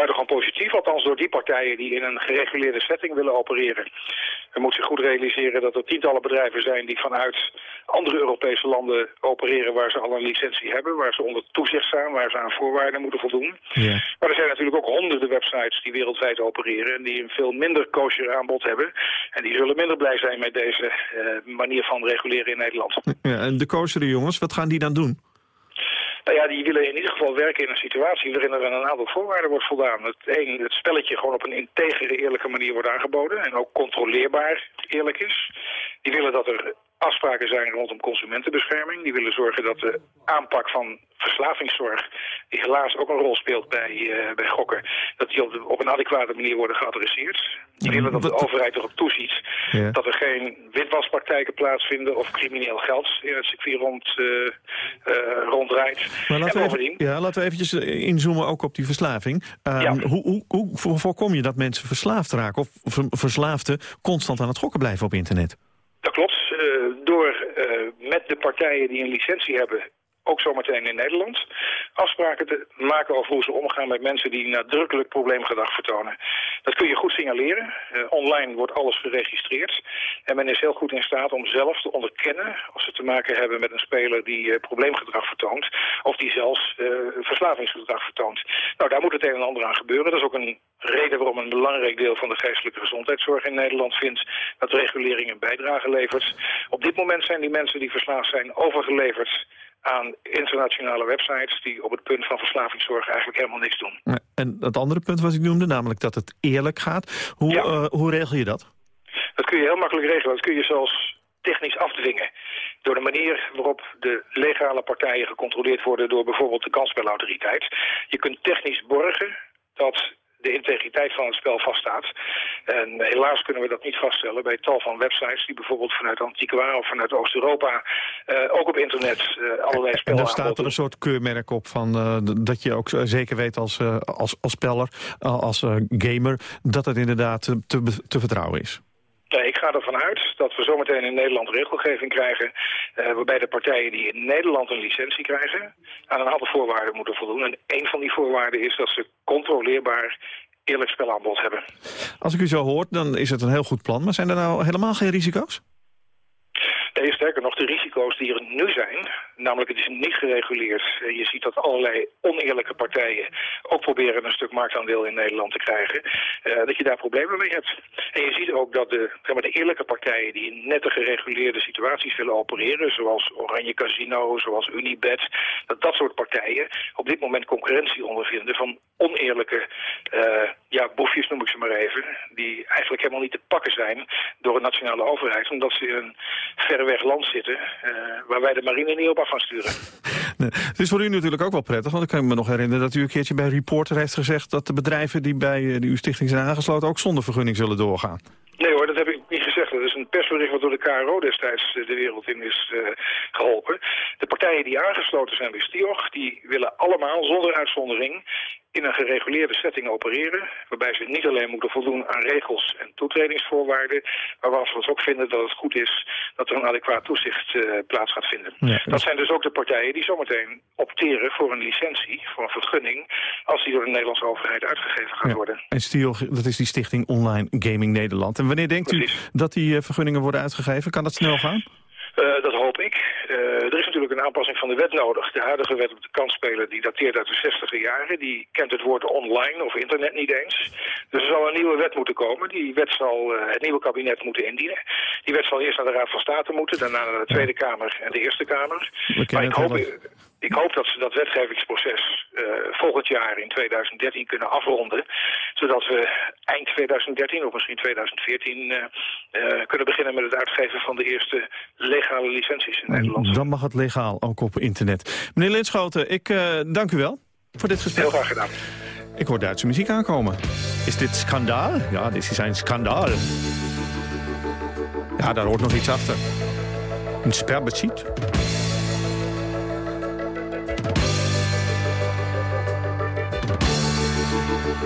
Buitengewoon positief, althans door die partijen die in een gereguleerde setting willen opereren. We moeten zich goed realiseren dat er tientallen bedrijven zijn die vanuit andere Europese landen opereren waar ze al een licentie hebben, waar ze onder toezicht staan, waar ze aan voorwaarden moeten voldoen. Ja. Maar er zijn natuurlijk ook honderden websites die wereldwijd opereren en die een veel minder kosher aanbod hebben. En die zullen minder blij zijn met deze uh, manier van reguleren in Nederland. Ja, en de kosheren jongens, wat gaan die dan doen? Nou ja, die willen in ieder geval werken in een situatie waarin er een aantal voorwaarden wordt voldaan. Het, een, het spelletje gewoon op een integere, eerlijke manier wordt aangeboden en ook controleerbaar eerlijk is. Die willen dat er afspraken zijn rondom consumentenbescherming. Die willen zorgen dat de aanpak van verslavingszorg, die helaas ook een rol speelt bij, uh, bij gokken, dat die op, de, op, een adequate manier worden geadresseerd. Die willen dat de overheid erop toeziet ja. dat er geen witwaspraktijken plaatsvinden of crimineel geld in het circuit rond, uh, uh, rondrijdt. Maar laten, we even, ja, laten we eventjes inzoomen ook op die verslaving. Ja. hoe, hoe, hoe voorkom je dat mensen verslaafd raken of verslaafden constant aan het gokken blijven op internet? Dat klopt. Uh, door uh, met de partijen die een licentie hebben ook zometeen in Nederland, afspraken te maken over hoe ze omgaan met mensen die nadrukkelijk probleemgedrag vertonen. Dat kun je goed signaleren. Uh, online wordt alles geregistreerd. En men is heel goed in staat om zelf te onderkennen of ze te maken hebben met een speler die uh, probleemgedrag vertoont. Of die zelfs uh, verslavingsgedrag vertoont. Nou, daar moet het een en ander aan gebeuren. Dat is ook een reden waarom een belangrijk deel van de geestelijke gezondheidszorg in Nederland vindt dat regulering een bijdrage levert. Op dit moment zijn die mensen die verslaafd zijn overgeleverd aan internationale websites die op het punt van verslavingszorg eigenlijk helemaal niks doen. En het andere punt wat ik noemde, namelijk dat het eerlijk gaat. Hoe, ja. uh, hoe regel je dat? Dat kun je heel makkelijk regelen. Dat kun je zelfs technisch afdwingen. Door de manier waarop de legale partijen gecontroleerd worden door bijvoorbeeld de kansspelautoriteit. Je kunt technisch borgen dat de integriteit van het spel vaststaat. En helaas kunnen we dat niet vaststellen bij tal van websites die bijvoorbeeld vanuit Antiqua of vanuit Oost-Europa uh, ook op internet uh, allerlei spellen En daar staat er een soort keurmerk op van uh, dat je ook zeker weet als, als, als speller, als gamer, dat het inderdaad te, te vertrouwen is. Ja, ik ga ervan uit dat we zometeen in Nederland regelgeving krijgen... Uh, waarbij de partijen die in Nederland een licentie krijgen... aan een aantal voorwaarden moeten voldoen. En een van die voorwaarden is dat ze controleerbaar eerlijk spelaanbod hebben. Als ik u zo hoor, dan is het een heel goed plan. Maar zijn er nou helemaal geen risico's? Nee, sterker nog, de risico's die er nu zijn, namelijk het is niet gereguleerd. Je ziet dat allerlei oneerlijke partijen ook proberen een stuk marktaandeel in Nederland te krijgen. Uh, dat je daar problemen mee hebt. En je ziet ook dat de, zeg maar, de eerlijke partijen die in nette gereguleerde situaties willen opereren, zoals Oranje Casino, zoals Unibet, dat dat soort partijen op dit moment concurrentie ondervinden van oneerlijke uh, ja, boefjes, noem ik ze maar even, die eigenlijk helemaal niet te pakken zijn door de nationale overheid, omdat ze in een verre weg land zitten... Waar wij de marine niet op af gaan sturen. Nee, het is voor u natuurlijk ook wel prettig, want ik kan me nog herinneren... dat u een keertje bij Reporter heeft gezegd... dat de bedrijven die bij uh, uw stichting zijn aangesloten... ook zonder vergunning zullen doorgaan. Nee hoor, dat heb ik niet gezegd. Dat een persbericht wat door de KRO destijds de wereld in is uh, geholpen. De partijen die aangesloten zijn bij STIOG... die willen allemaal zonder uitzondering in een gereguleerde setting opereren... waarbij ze niet alleen moeten voldoen aan regels en toetredingsvoorwaarden... maar waarvan ze ook vinden dat het goed is dat er een adequaat toezicht uh, plaats gaat vinden. Ja, dat zijn dus ook de partijen die zometeen opteren voor een licentie, voor een vergunning... als die door de Nederlandse overheid uitgegeven gaat ja. worden. En STIO, dat is die stichting Online Gaming Nederland. En wanneer denkt Precies. u dat die vergunningen worden uitgegeven? Kan dat snel gaan? Uh, dat hoop ik. Uh, er is natuurlijk een aanpassing van de wet nodig. De huidige wet op de kansspelen die dateert uit de 60 jaren. Die kent het woord online of internet niet eens. Dus er zal een nieuwe wet moeten komen. Die wet zal uh, het nieuwe kabinet moeten indienen. Die wet zal eerst naar de Raad van State moeten, daarna naar de Tweede. Kamer en de Eerste Kamer. Maar ik hoop, ik hoop dat ze dat wetgevingsproces uh, volgend jaar in 2013 kunnen afronden. Zodat we eind 2013 of misschien 2014 uh, uh, kunnen beginnen met het uitgeven van de eerste legale licenties in Nederland. Dan mag het legaal, ook op internet. Meneer Linschoten, ik dank u wel. voor dit gesprek. Heel graag gedaan. Ik hoor Duitse muziek aankomen. Is dit schandaal? Ja, dit is een schandaal. Ja, daar hoort nog iets achter. Een sperbeziet.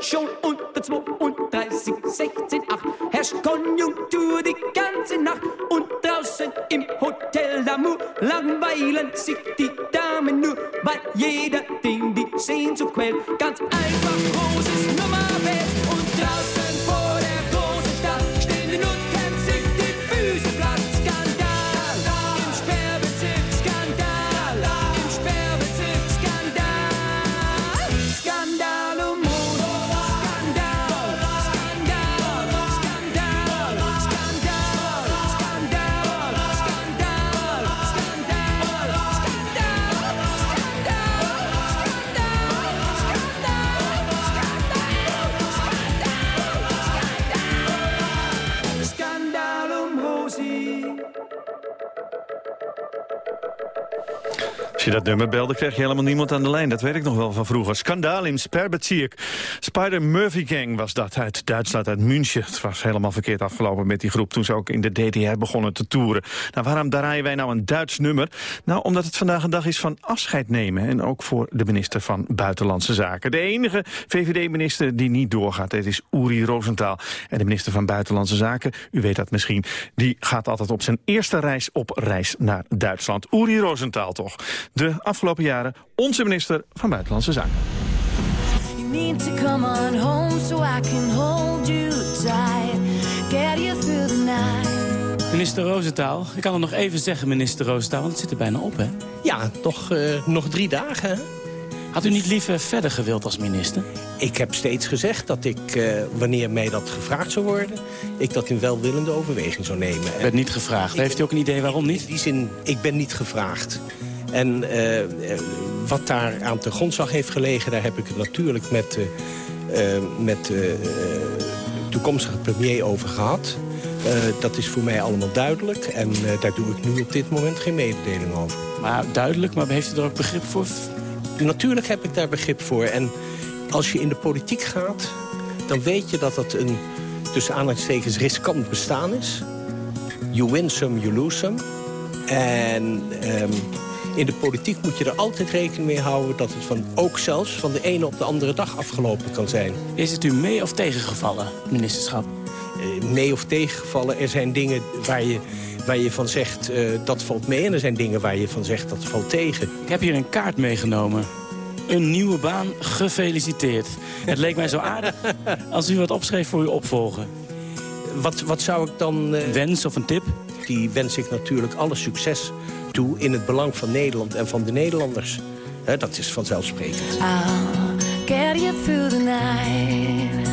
schon unter 32 16 8 herrscht Konjunktur die ganze Nacht und draußen im Hotel d'Amour langweilen sich die Damen nur, weil jeder den die Sehnsucht quält. Ganz einfach Rosis Nummer je dat nummer belde, kreeg je helemaal niemand aan de lijn. Dat weet ik nog wel van vroeger. Skandaal in Sperrbezirk. Spider Murphy Gang was dat uit Duitsland, uit München. Het was helemaal verkeerd afgelopen met die groep... toen ze ook in de DDR begonnen te toeren. Nou, waarom draaien wij nou een Duits nummer? Nou, omdat het vandaag een dag is van afscheid nemen. En ook voor de minister van Buitenlandse Zaken. De enige VVD-minister die niet doorgaat, dit is Uri Rosenthal. En de minister van Buitenlandse Zaken, u weet dat misschien... die gaat altijd op zijn eerste reis op reis naar Duitsland. Uri Rosenthal toch. De afgelopen jaren onze minister van Buitenlandse Zaken. You need to come on home so I can hold you tight. Get you through the night. Minister Roosentaal, ik kan het nog even zeggen, minister Roosentaal, want het zit er bijna op, hè? Ja, toch eh, nog drie dagen. hè? Had u niet liever verder gewild als minister? Ik heb steeds gezegd dat ik, eh, wanneer mij dat gevraagd zou worden... ik dat in welwillende overweging zou nemen. werd niet gevraagd. Heeft u ook een idee waarom niet? In die zin, ik ben niet gevraagd. En eh, eh, wat daar aan ten grondslag heeft gelegen... daar heb ik het natuurlijk met, eh, met de toekomstige premier over gehad. Eh, dat is voor mij allemaal duidelijk. En daar doe ik nu op dit moment geen mededeling over. Maar duidelijk, maar heeft u er ook begrip voor? Natuurlijk heb ik daar begrip voor. En als je in de politiek gaat, dan weet je dat het een tussen aanhalingstekens riskant bestaan is. You win some, you lose some. En ehm, In de politiek moet je er altijd rekening mee houden... dat het van, ook zelfs van de ene op de andere dag afgelopen kan zijn. Is het u mee of tegengevallen, ministerschap? Uh, mee of tegengevallen. Er zijn dingen waar je, waar je van zegt uh, dat valt mee... en er zijn dingen waar je van zegt dat valt tegen. Ik heb hier een kaart meegenomen. Een nieuwe baan, gefeliciteerd. Het leek mij zo aardig als u wat opschreef voor uw opvolger. Wat, wat zou ik dan... Uh... Wens of een tip? Die wens ik natuurlijk alle succes toe in het belang van Nederland en van de Nederlanders. He, dat is vanzelfsprekend. I'll get you through the night.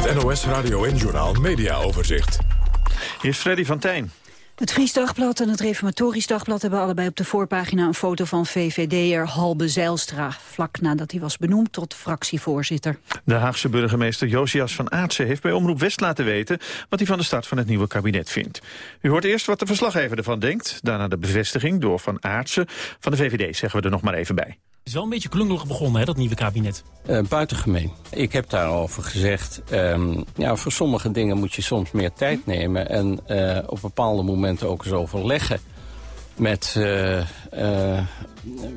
Het NOS Radio en Journaal Media Overzicht. Hier is Freddy van Tijn. Het Fries Dagblad en het Reformatorisch Dagblad hebben allebei op de voorpagina een foto van VVD'er Halbe Zijlstra, vlak nadat hij was benoemd tot fractievoorzitter. De Haagse burgemeester Josias van Aartsen heeft bij Omroep West laten weten wat hij van de start van het nieuwe kabinet vindt. U hoort eerst wat de verslaggever ervan denkt, daarna de bevestiging door Van Aartsen. Van de VVD zeggen we er nog maar even bij. Is wel een beetje klungelig begonnen, hè, dat nieuwe kabinet. Uh, buitengemeen. Ik heb daarover gezegd... Um, ja, voor sommige dingen moet je soms meer tijd nemen... en uh, op bepaalde momenten ook eens overleggen... met uh,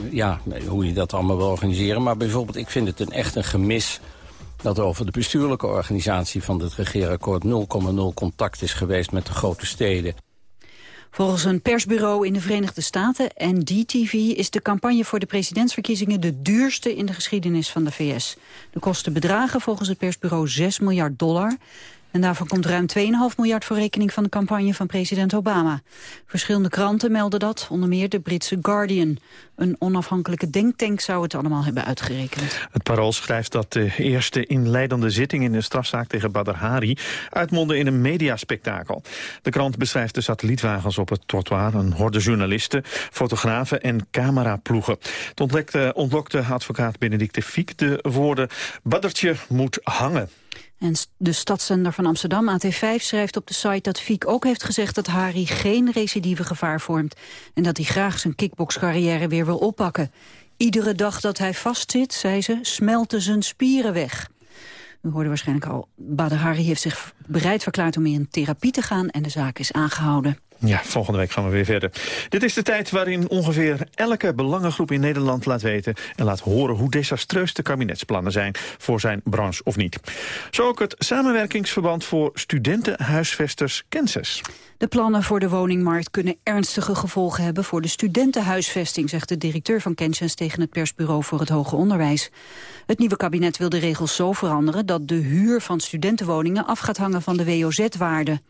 ja, hoe je dat allemaal wil organiseren. Maar bijvoorbeeld, ik vind het een, echt een gemis... dat over de bestuurlijke organisatie van het regeerakkoord 0,0 contact is geweest met de grote steden. Volgens een persbureau in de Verenigde Staten, NDTV, is de campagne voor de presidentsverkiezingen de duurste in de geschiedenis van de VS. De kosten bedragen volgens het persbureau 6 miljard dollar. En daarvan komt ruim 2,5 miljard voor rekening van de campagne van president Obama. Verschillende kranten melden dat, onder meer de Britse Guardian. Een onafhankelijke denktank zou het allemaal hebben uitgerekend. Het Parool schrijft dat de eerste inleidende zitting in de strafzaak tegen Badr Hari uitmondde in een mediaspectakel. De krant beschrijft de satellietwagens op het trottoir, een horde journalisten, fotografen en cameraploegen. Het ontlokte, advocaat Benedicte Fiek de woorden Badrtje moet hangen. En de stadszender van Amsterdam, AT5, schrijft op de site dat Fiek ook heeft gezegd dat Harry geen recidieve gevaar vormt. En dat hij graag zijn kickboxcarrière weer wil oppakken. Iedere dag dat hij vastzit, zei ze, smelten zijn spieren weg. U hoorde waarschijnlijk al, Bader Harry heeft zich bereid verklaard om in therapie te gaan en de zaak is aangehouden. Ja, volgende week gaan we weer verder. Dit is de tijd waarin ongeveer elke belangengroep in Nederland laat weten... en laat horen hoe desastreus de kabinetsplannen zijn voor zijn branche of niet. Zo ook het samenwerkingsverband voor studentenhuisvesters Kansas. De plannen voor de woningmarkt kunnen ernstige gevolgen hebben voor de studentenhuisvesting, zegt de directeur van Kensens tegen het persbureau voor het hoger onderwijs. Het nieuwe kabinet wil de regels zo veranderen dat de huur van studentenwoningen af gaat hangen van de WOZ-waarde.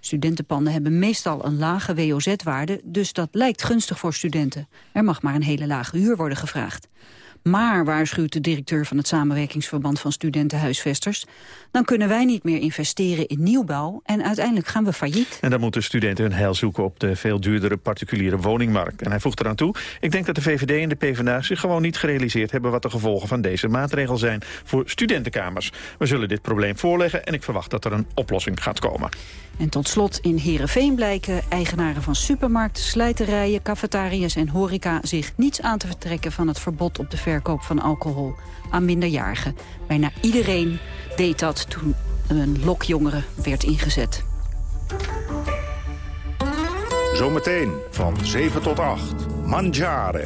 Studentenpanden hebben meestal een lage WOZ-waarde, dus dat lijkt gunstig voor studenten. Er mag maar een hele lage huur worden gevraagd. Maar, waarschuwt de directeur van het samenwerkingsverband van studentenhuisvesters, dan kunnen wij niet meer investeren in nieuwbouw en uiteindelijk gaan we failliet. En dan moeten studenten hun heil zoeken op de veel duurdere particuliere woningmarkt. En hij voegt eraan toe, ik denk dat de VVD en de PvdA zich gewoon niet gerealiseerd hebben wat de gevolgen van deze maatregel zijn voor studentenkamers. We zullen dit probleem voorleggen en ik verwacht dat er een oplossing gaat komen. En tot slot in Heerenveen blijken eigenaren van supermarkten, slijterijen, cafetariërs en horeca zich niets aan te vertrekken van het verbod op de verkoop van alcohol aan minderjarigen. Bijna iedereen deed dat toen een lokjongere werd ingezet. Zometeen van 7 tot 8. Mangiare.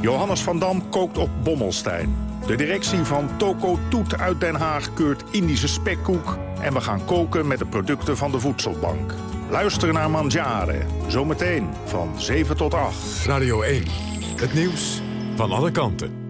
Johannes van Dam kookt op Bommelstein. De directie van Toko Toet uit Den Haag keurt Indische spekkoek... en we gaan koken met de producten van de Voedselbank. Luister naar Mangiare. Zometeen van 7 tot 8. Radio 1. Het nieuws van alle kanten.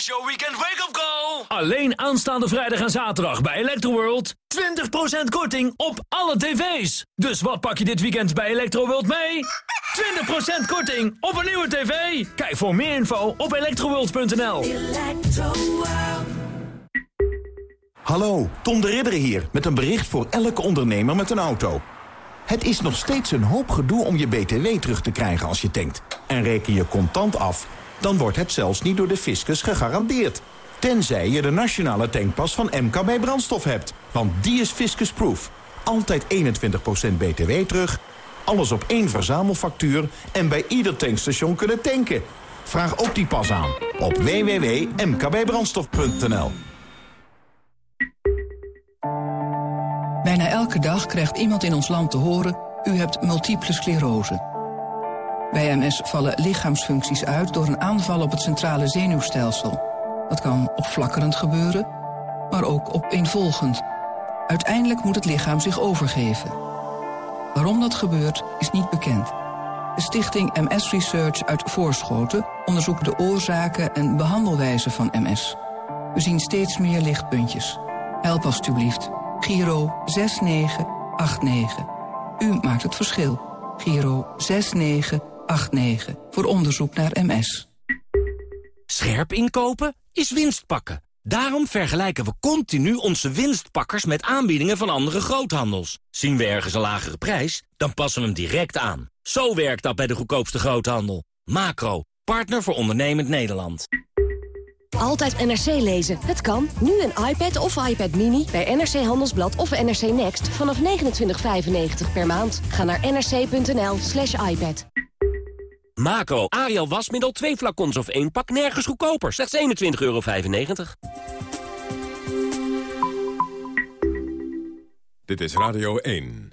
Is your weekend wake-up call. Alleen aanstaande vrijdag en zaterdag bij Electroworld. 20% korting op alle tv's. Dus wat pak je dit weekend bij Electroworld mee? 20% korting op een nieuwe tv. Kijk voor meer info op electroworld.nl. Hallo, Tom de Ridder hier, met een bericht voor elke ondernemer met een auto. Het is nog steeds een hoop gedoe om je BTW terug te krijgen als je tankt. En reken je contant af, dan wordt het zelfs niet door de fiscus gegarandeerd. Tenzij je de nationale tankpas van MKB Brandstof hebt. Want die is fiscusproof. Altijd 21% BTW terug, alles op één verzamelfactuur... en bij ieder tankstation kunnen tanken. Vraag ook die pas aan op www.mkbbrandstof.nl. Bijna elke dag krijgt iemand in ons land te horen... u hebt multiple sclerose. Bij MS vallen lichaamsfuncties uit door een aanval op het centrale zenuwstelsel. Dat kan opflakkerend gebeuren, maar ook opeenvolgend. Uiteindelijk moet het lichaam zich overgeven. Waarom dat gebeurt, is niet bekend. De stichting MS Research uit Voorschoten onderzoekt de oorzaken en behandelwijze van MS. We zien steeds meer lichtpuntjes. Help alstublieft. Giro 6989. U maakt het verschil. Giro 6989. Voor onderzoek naar MS. Scherp inkopen is winst pakken. Daarom vergelijken we continu onze winstpakkers met aanbiedingen van andere groothandels. Zien we ergens een lagere prijs, dan passen we hem direct aan. Zo werkt dat bij de goedkoopste groothandel. Macro, partner voor ondernemend Nederland. Altijd NRC lezen. Het kan. Nu een iPad of iPad Mini bij NRC Handelsblad of NRC Next vanaf 29,95 per maand. Ga naar nrc.nl slash iPad. Macro, Ariel wasmiddel, 2 flacons of 1 pak, nergens goedkoper. Slechts 21,95 euro. Dit is Radio 1.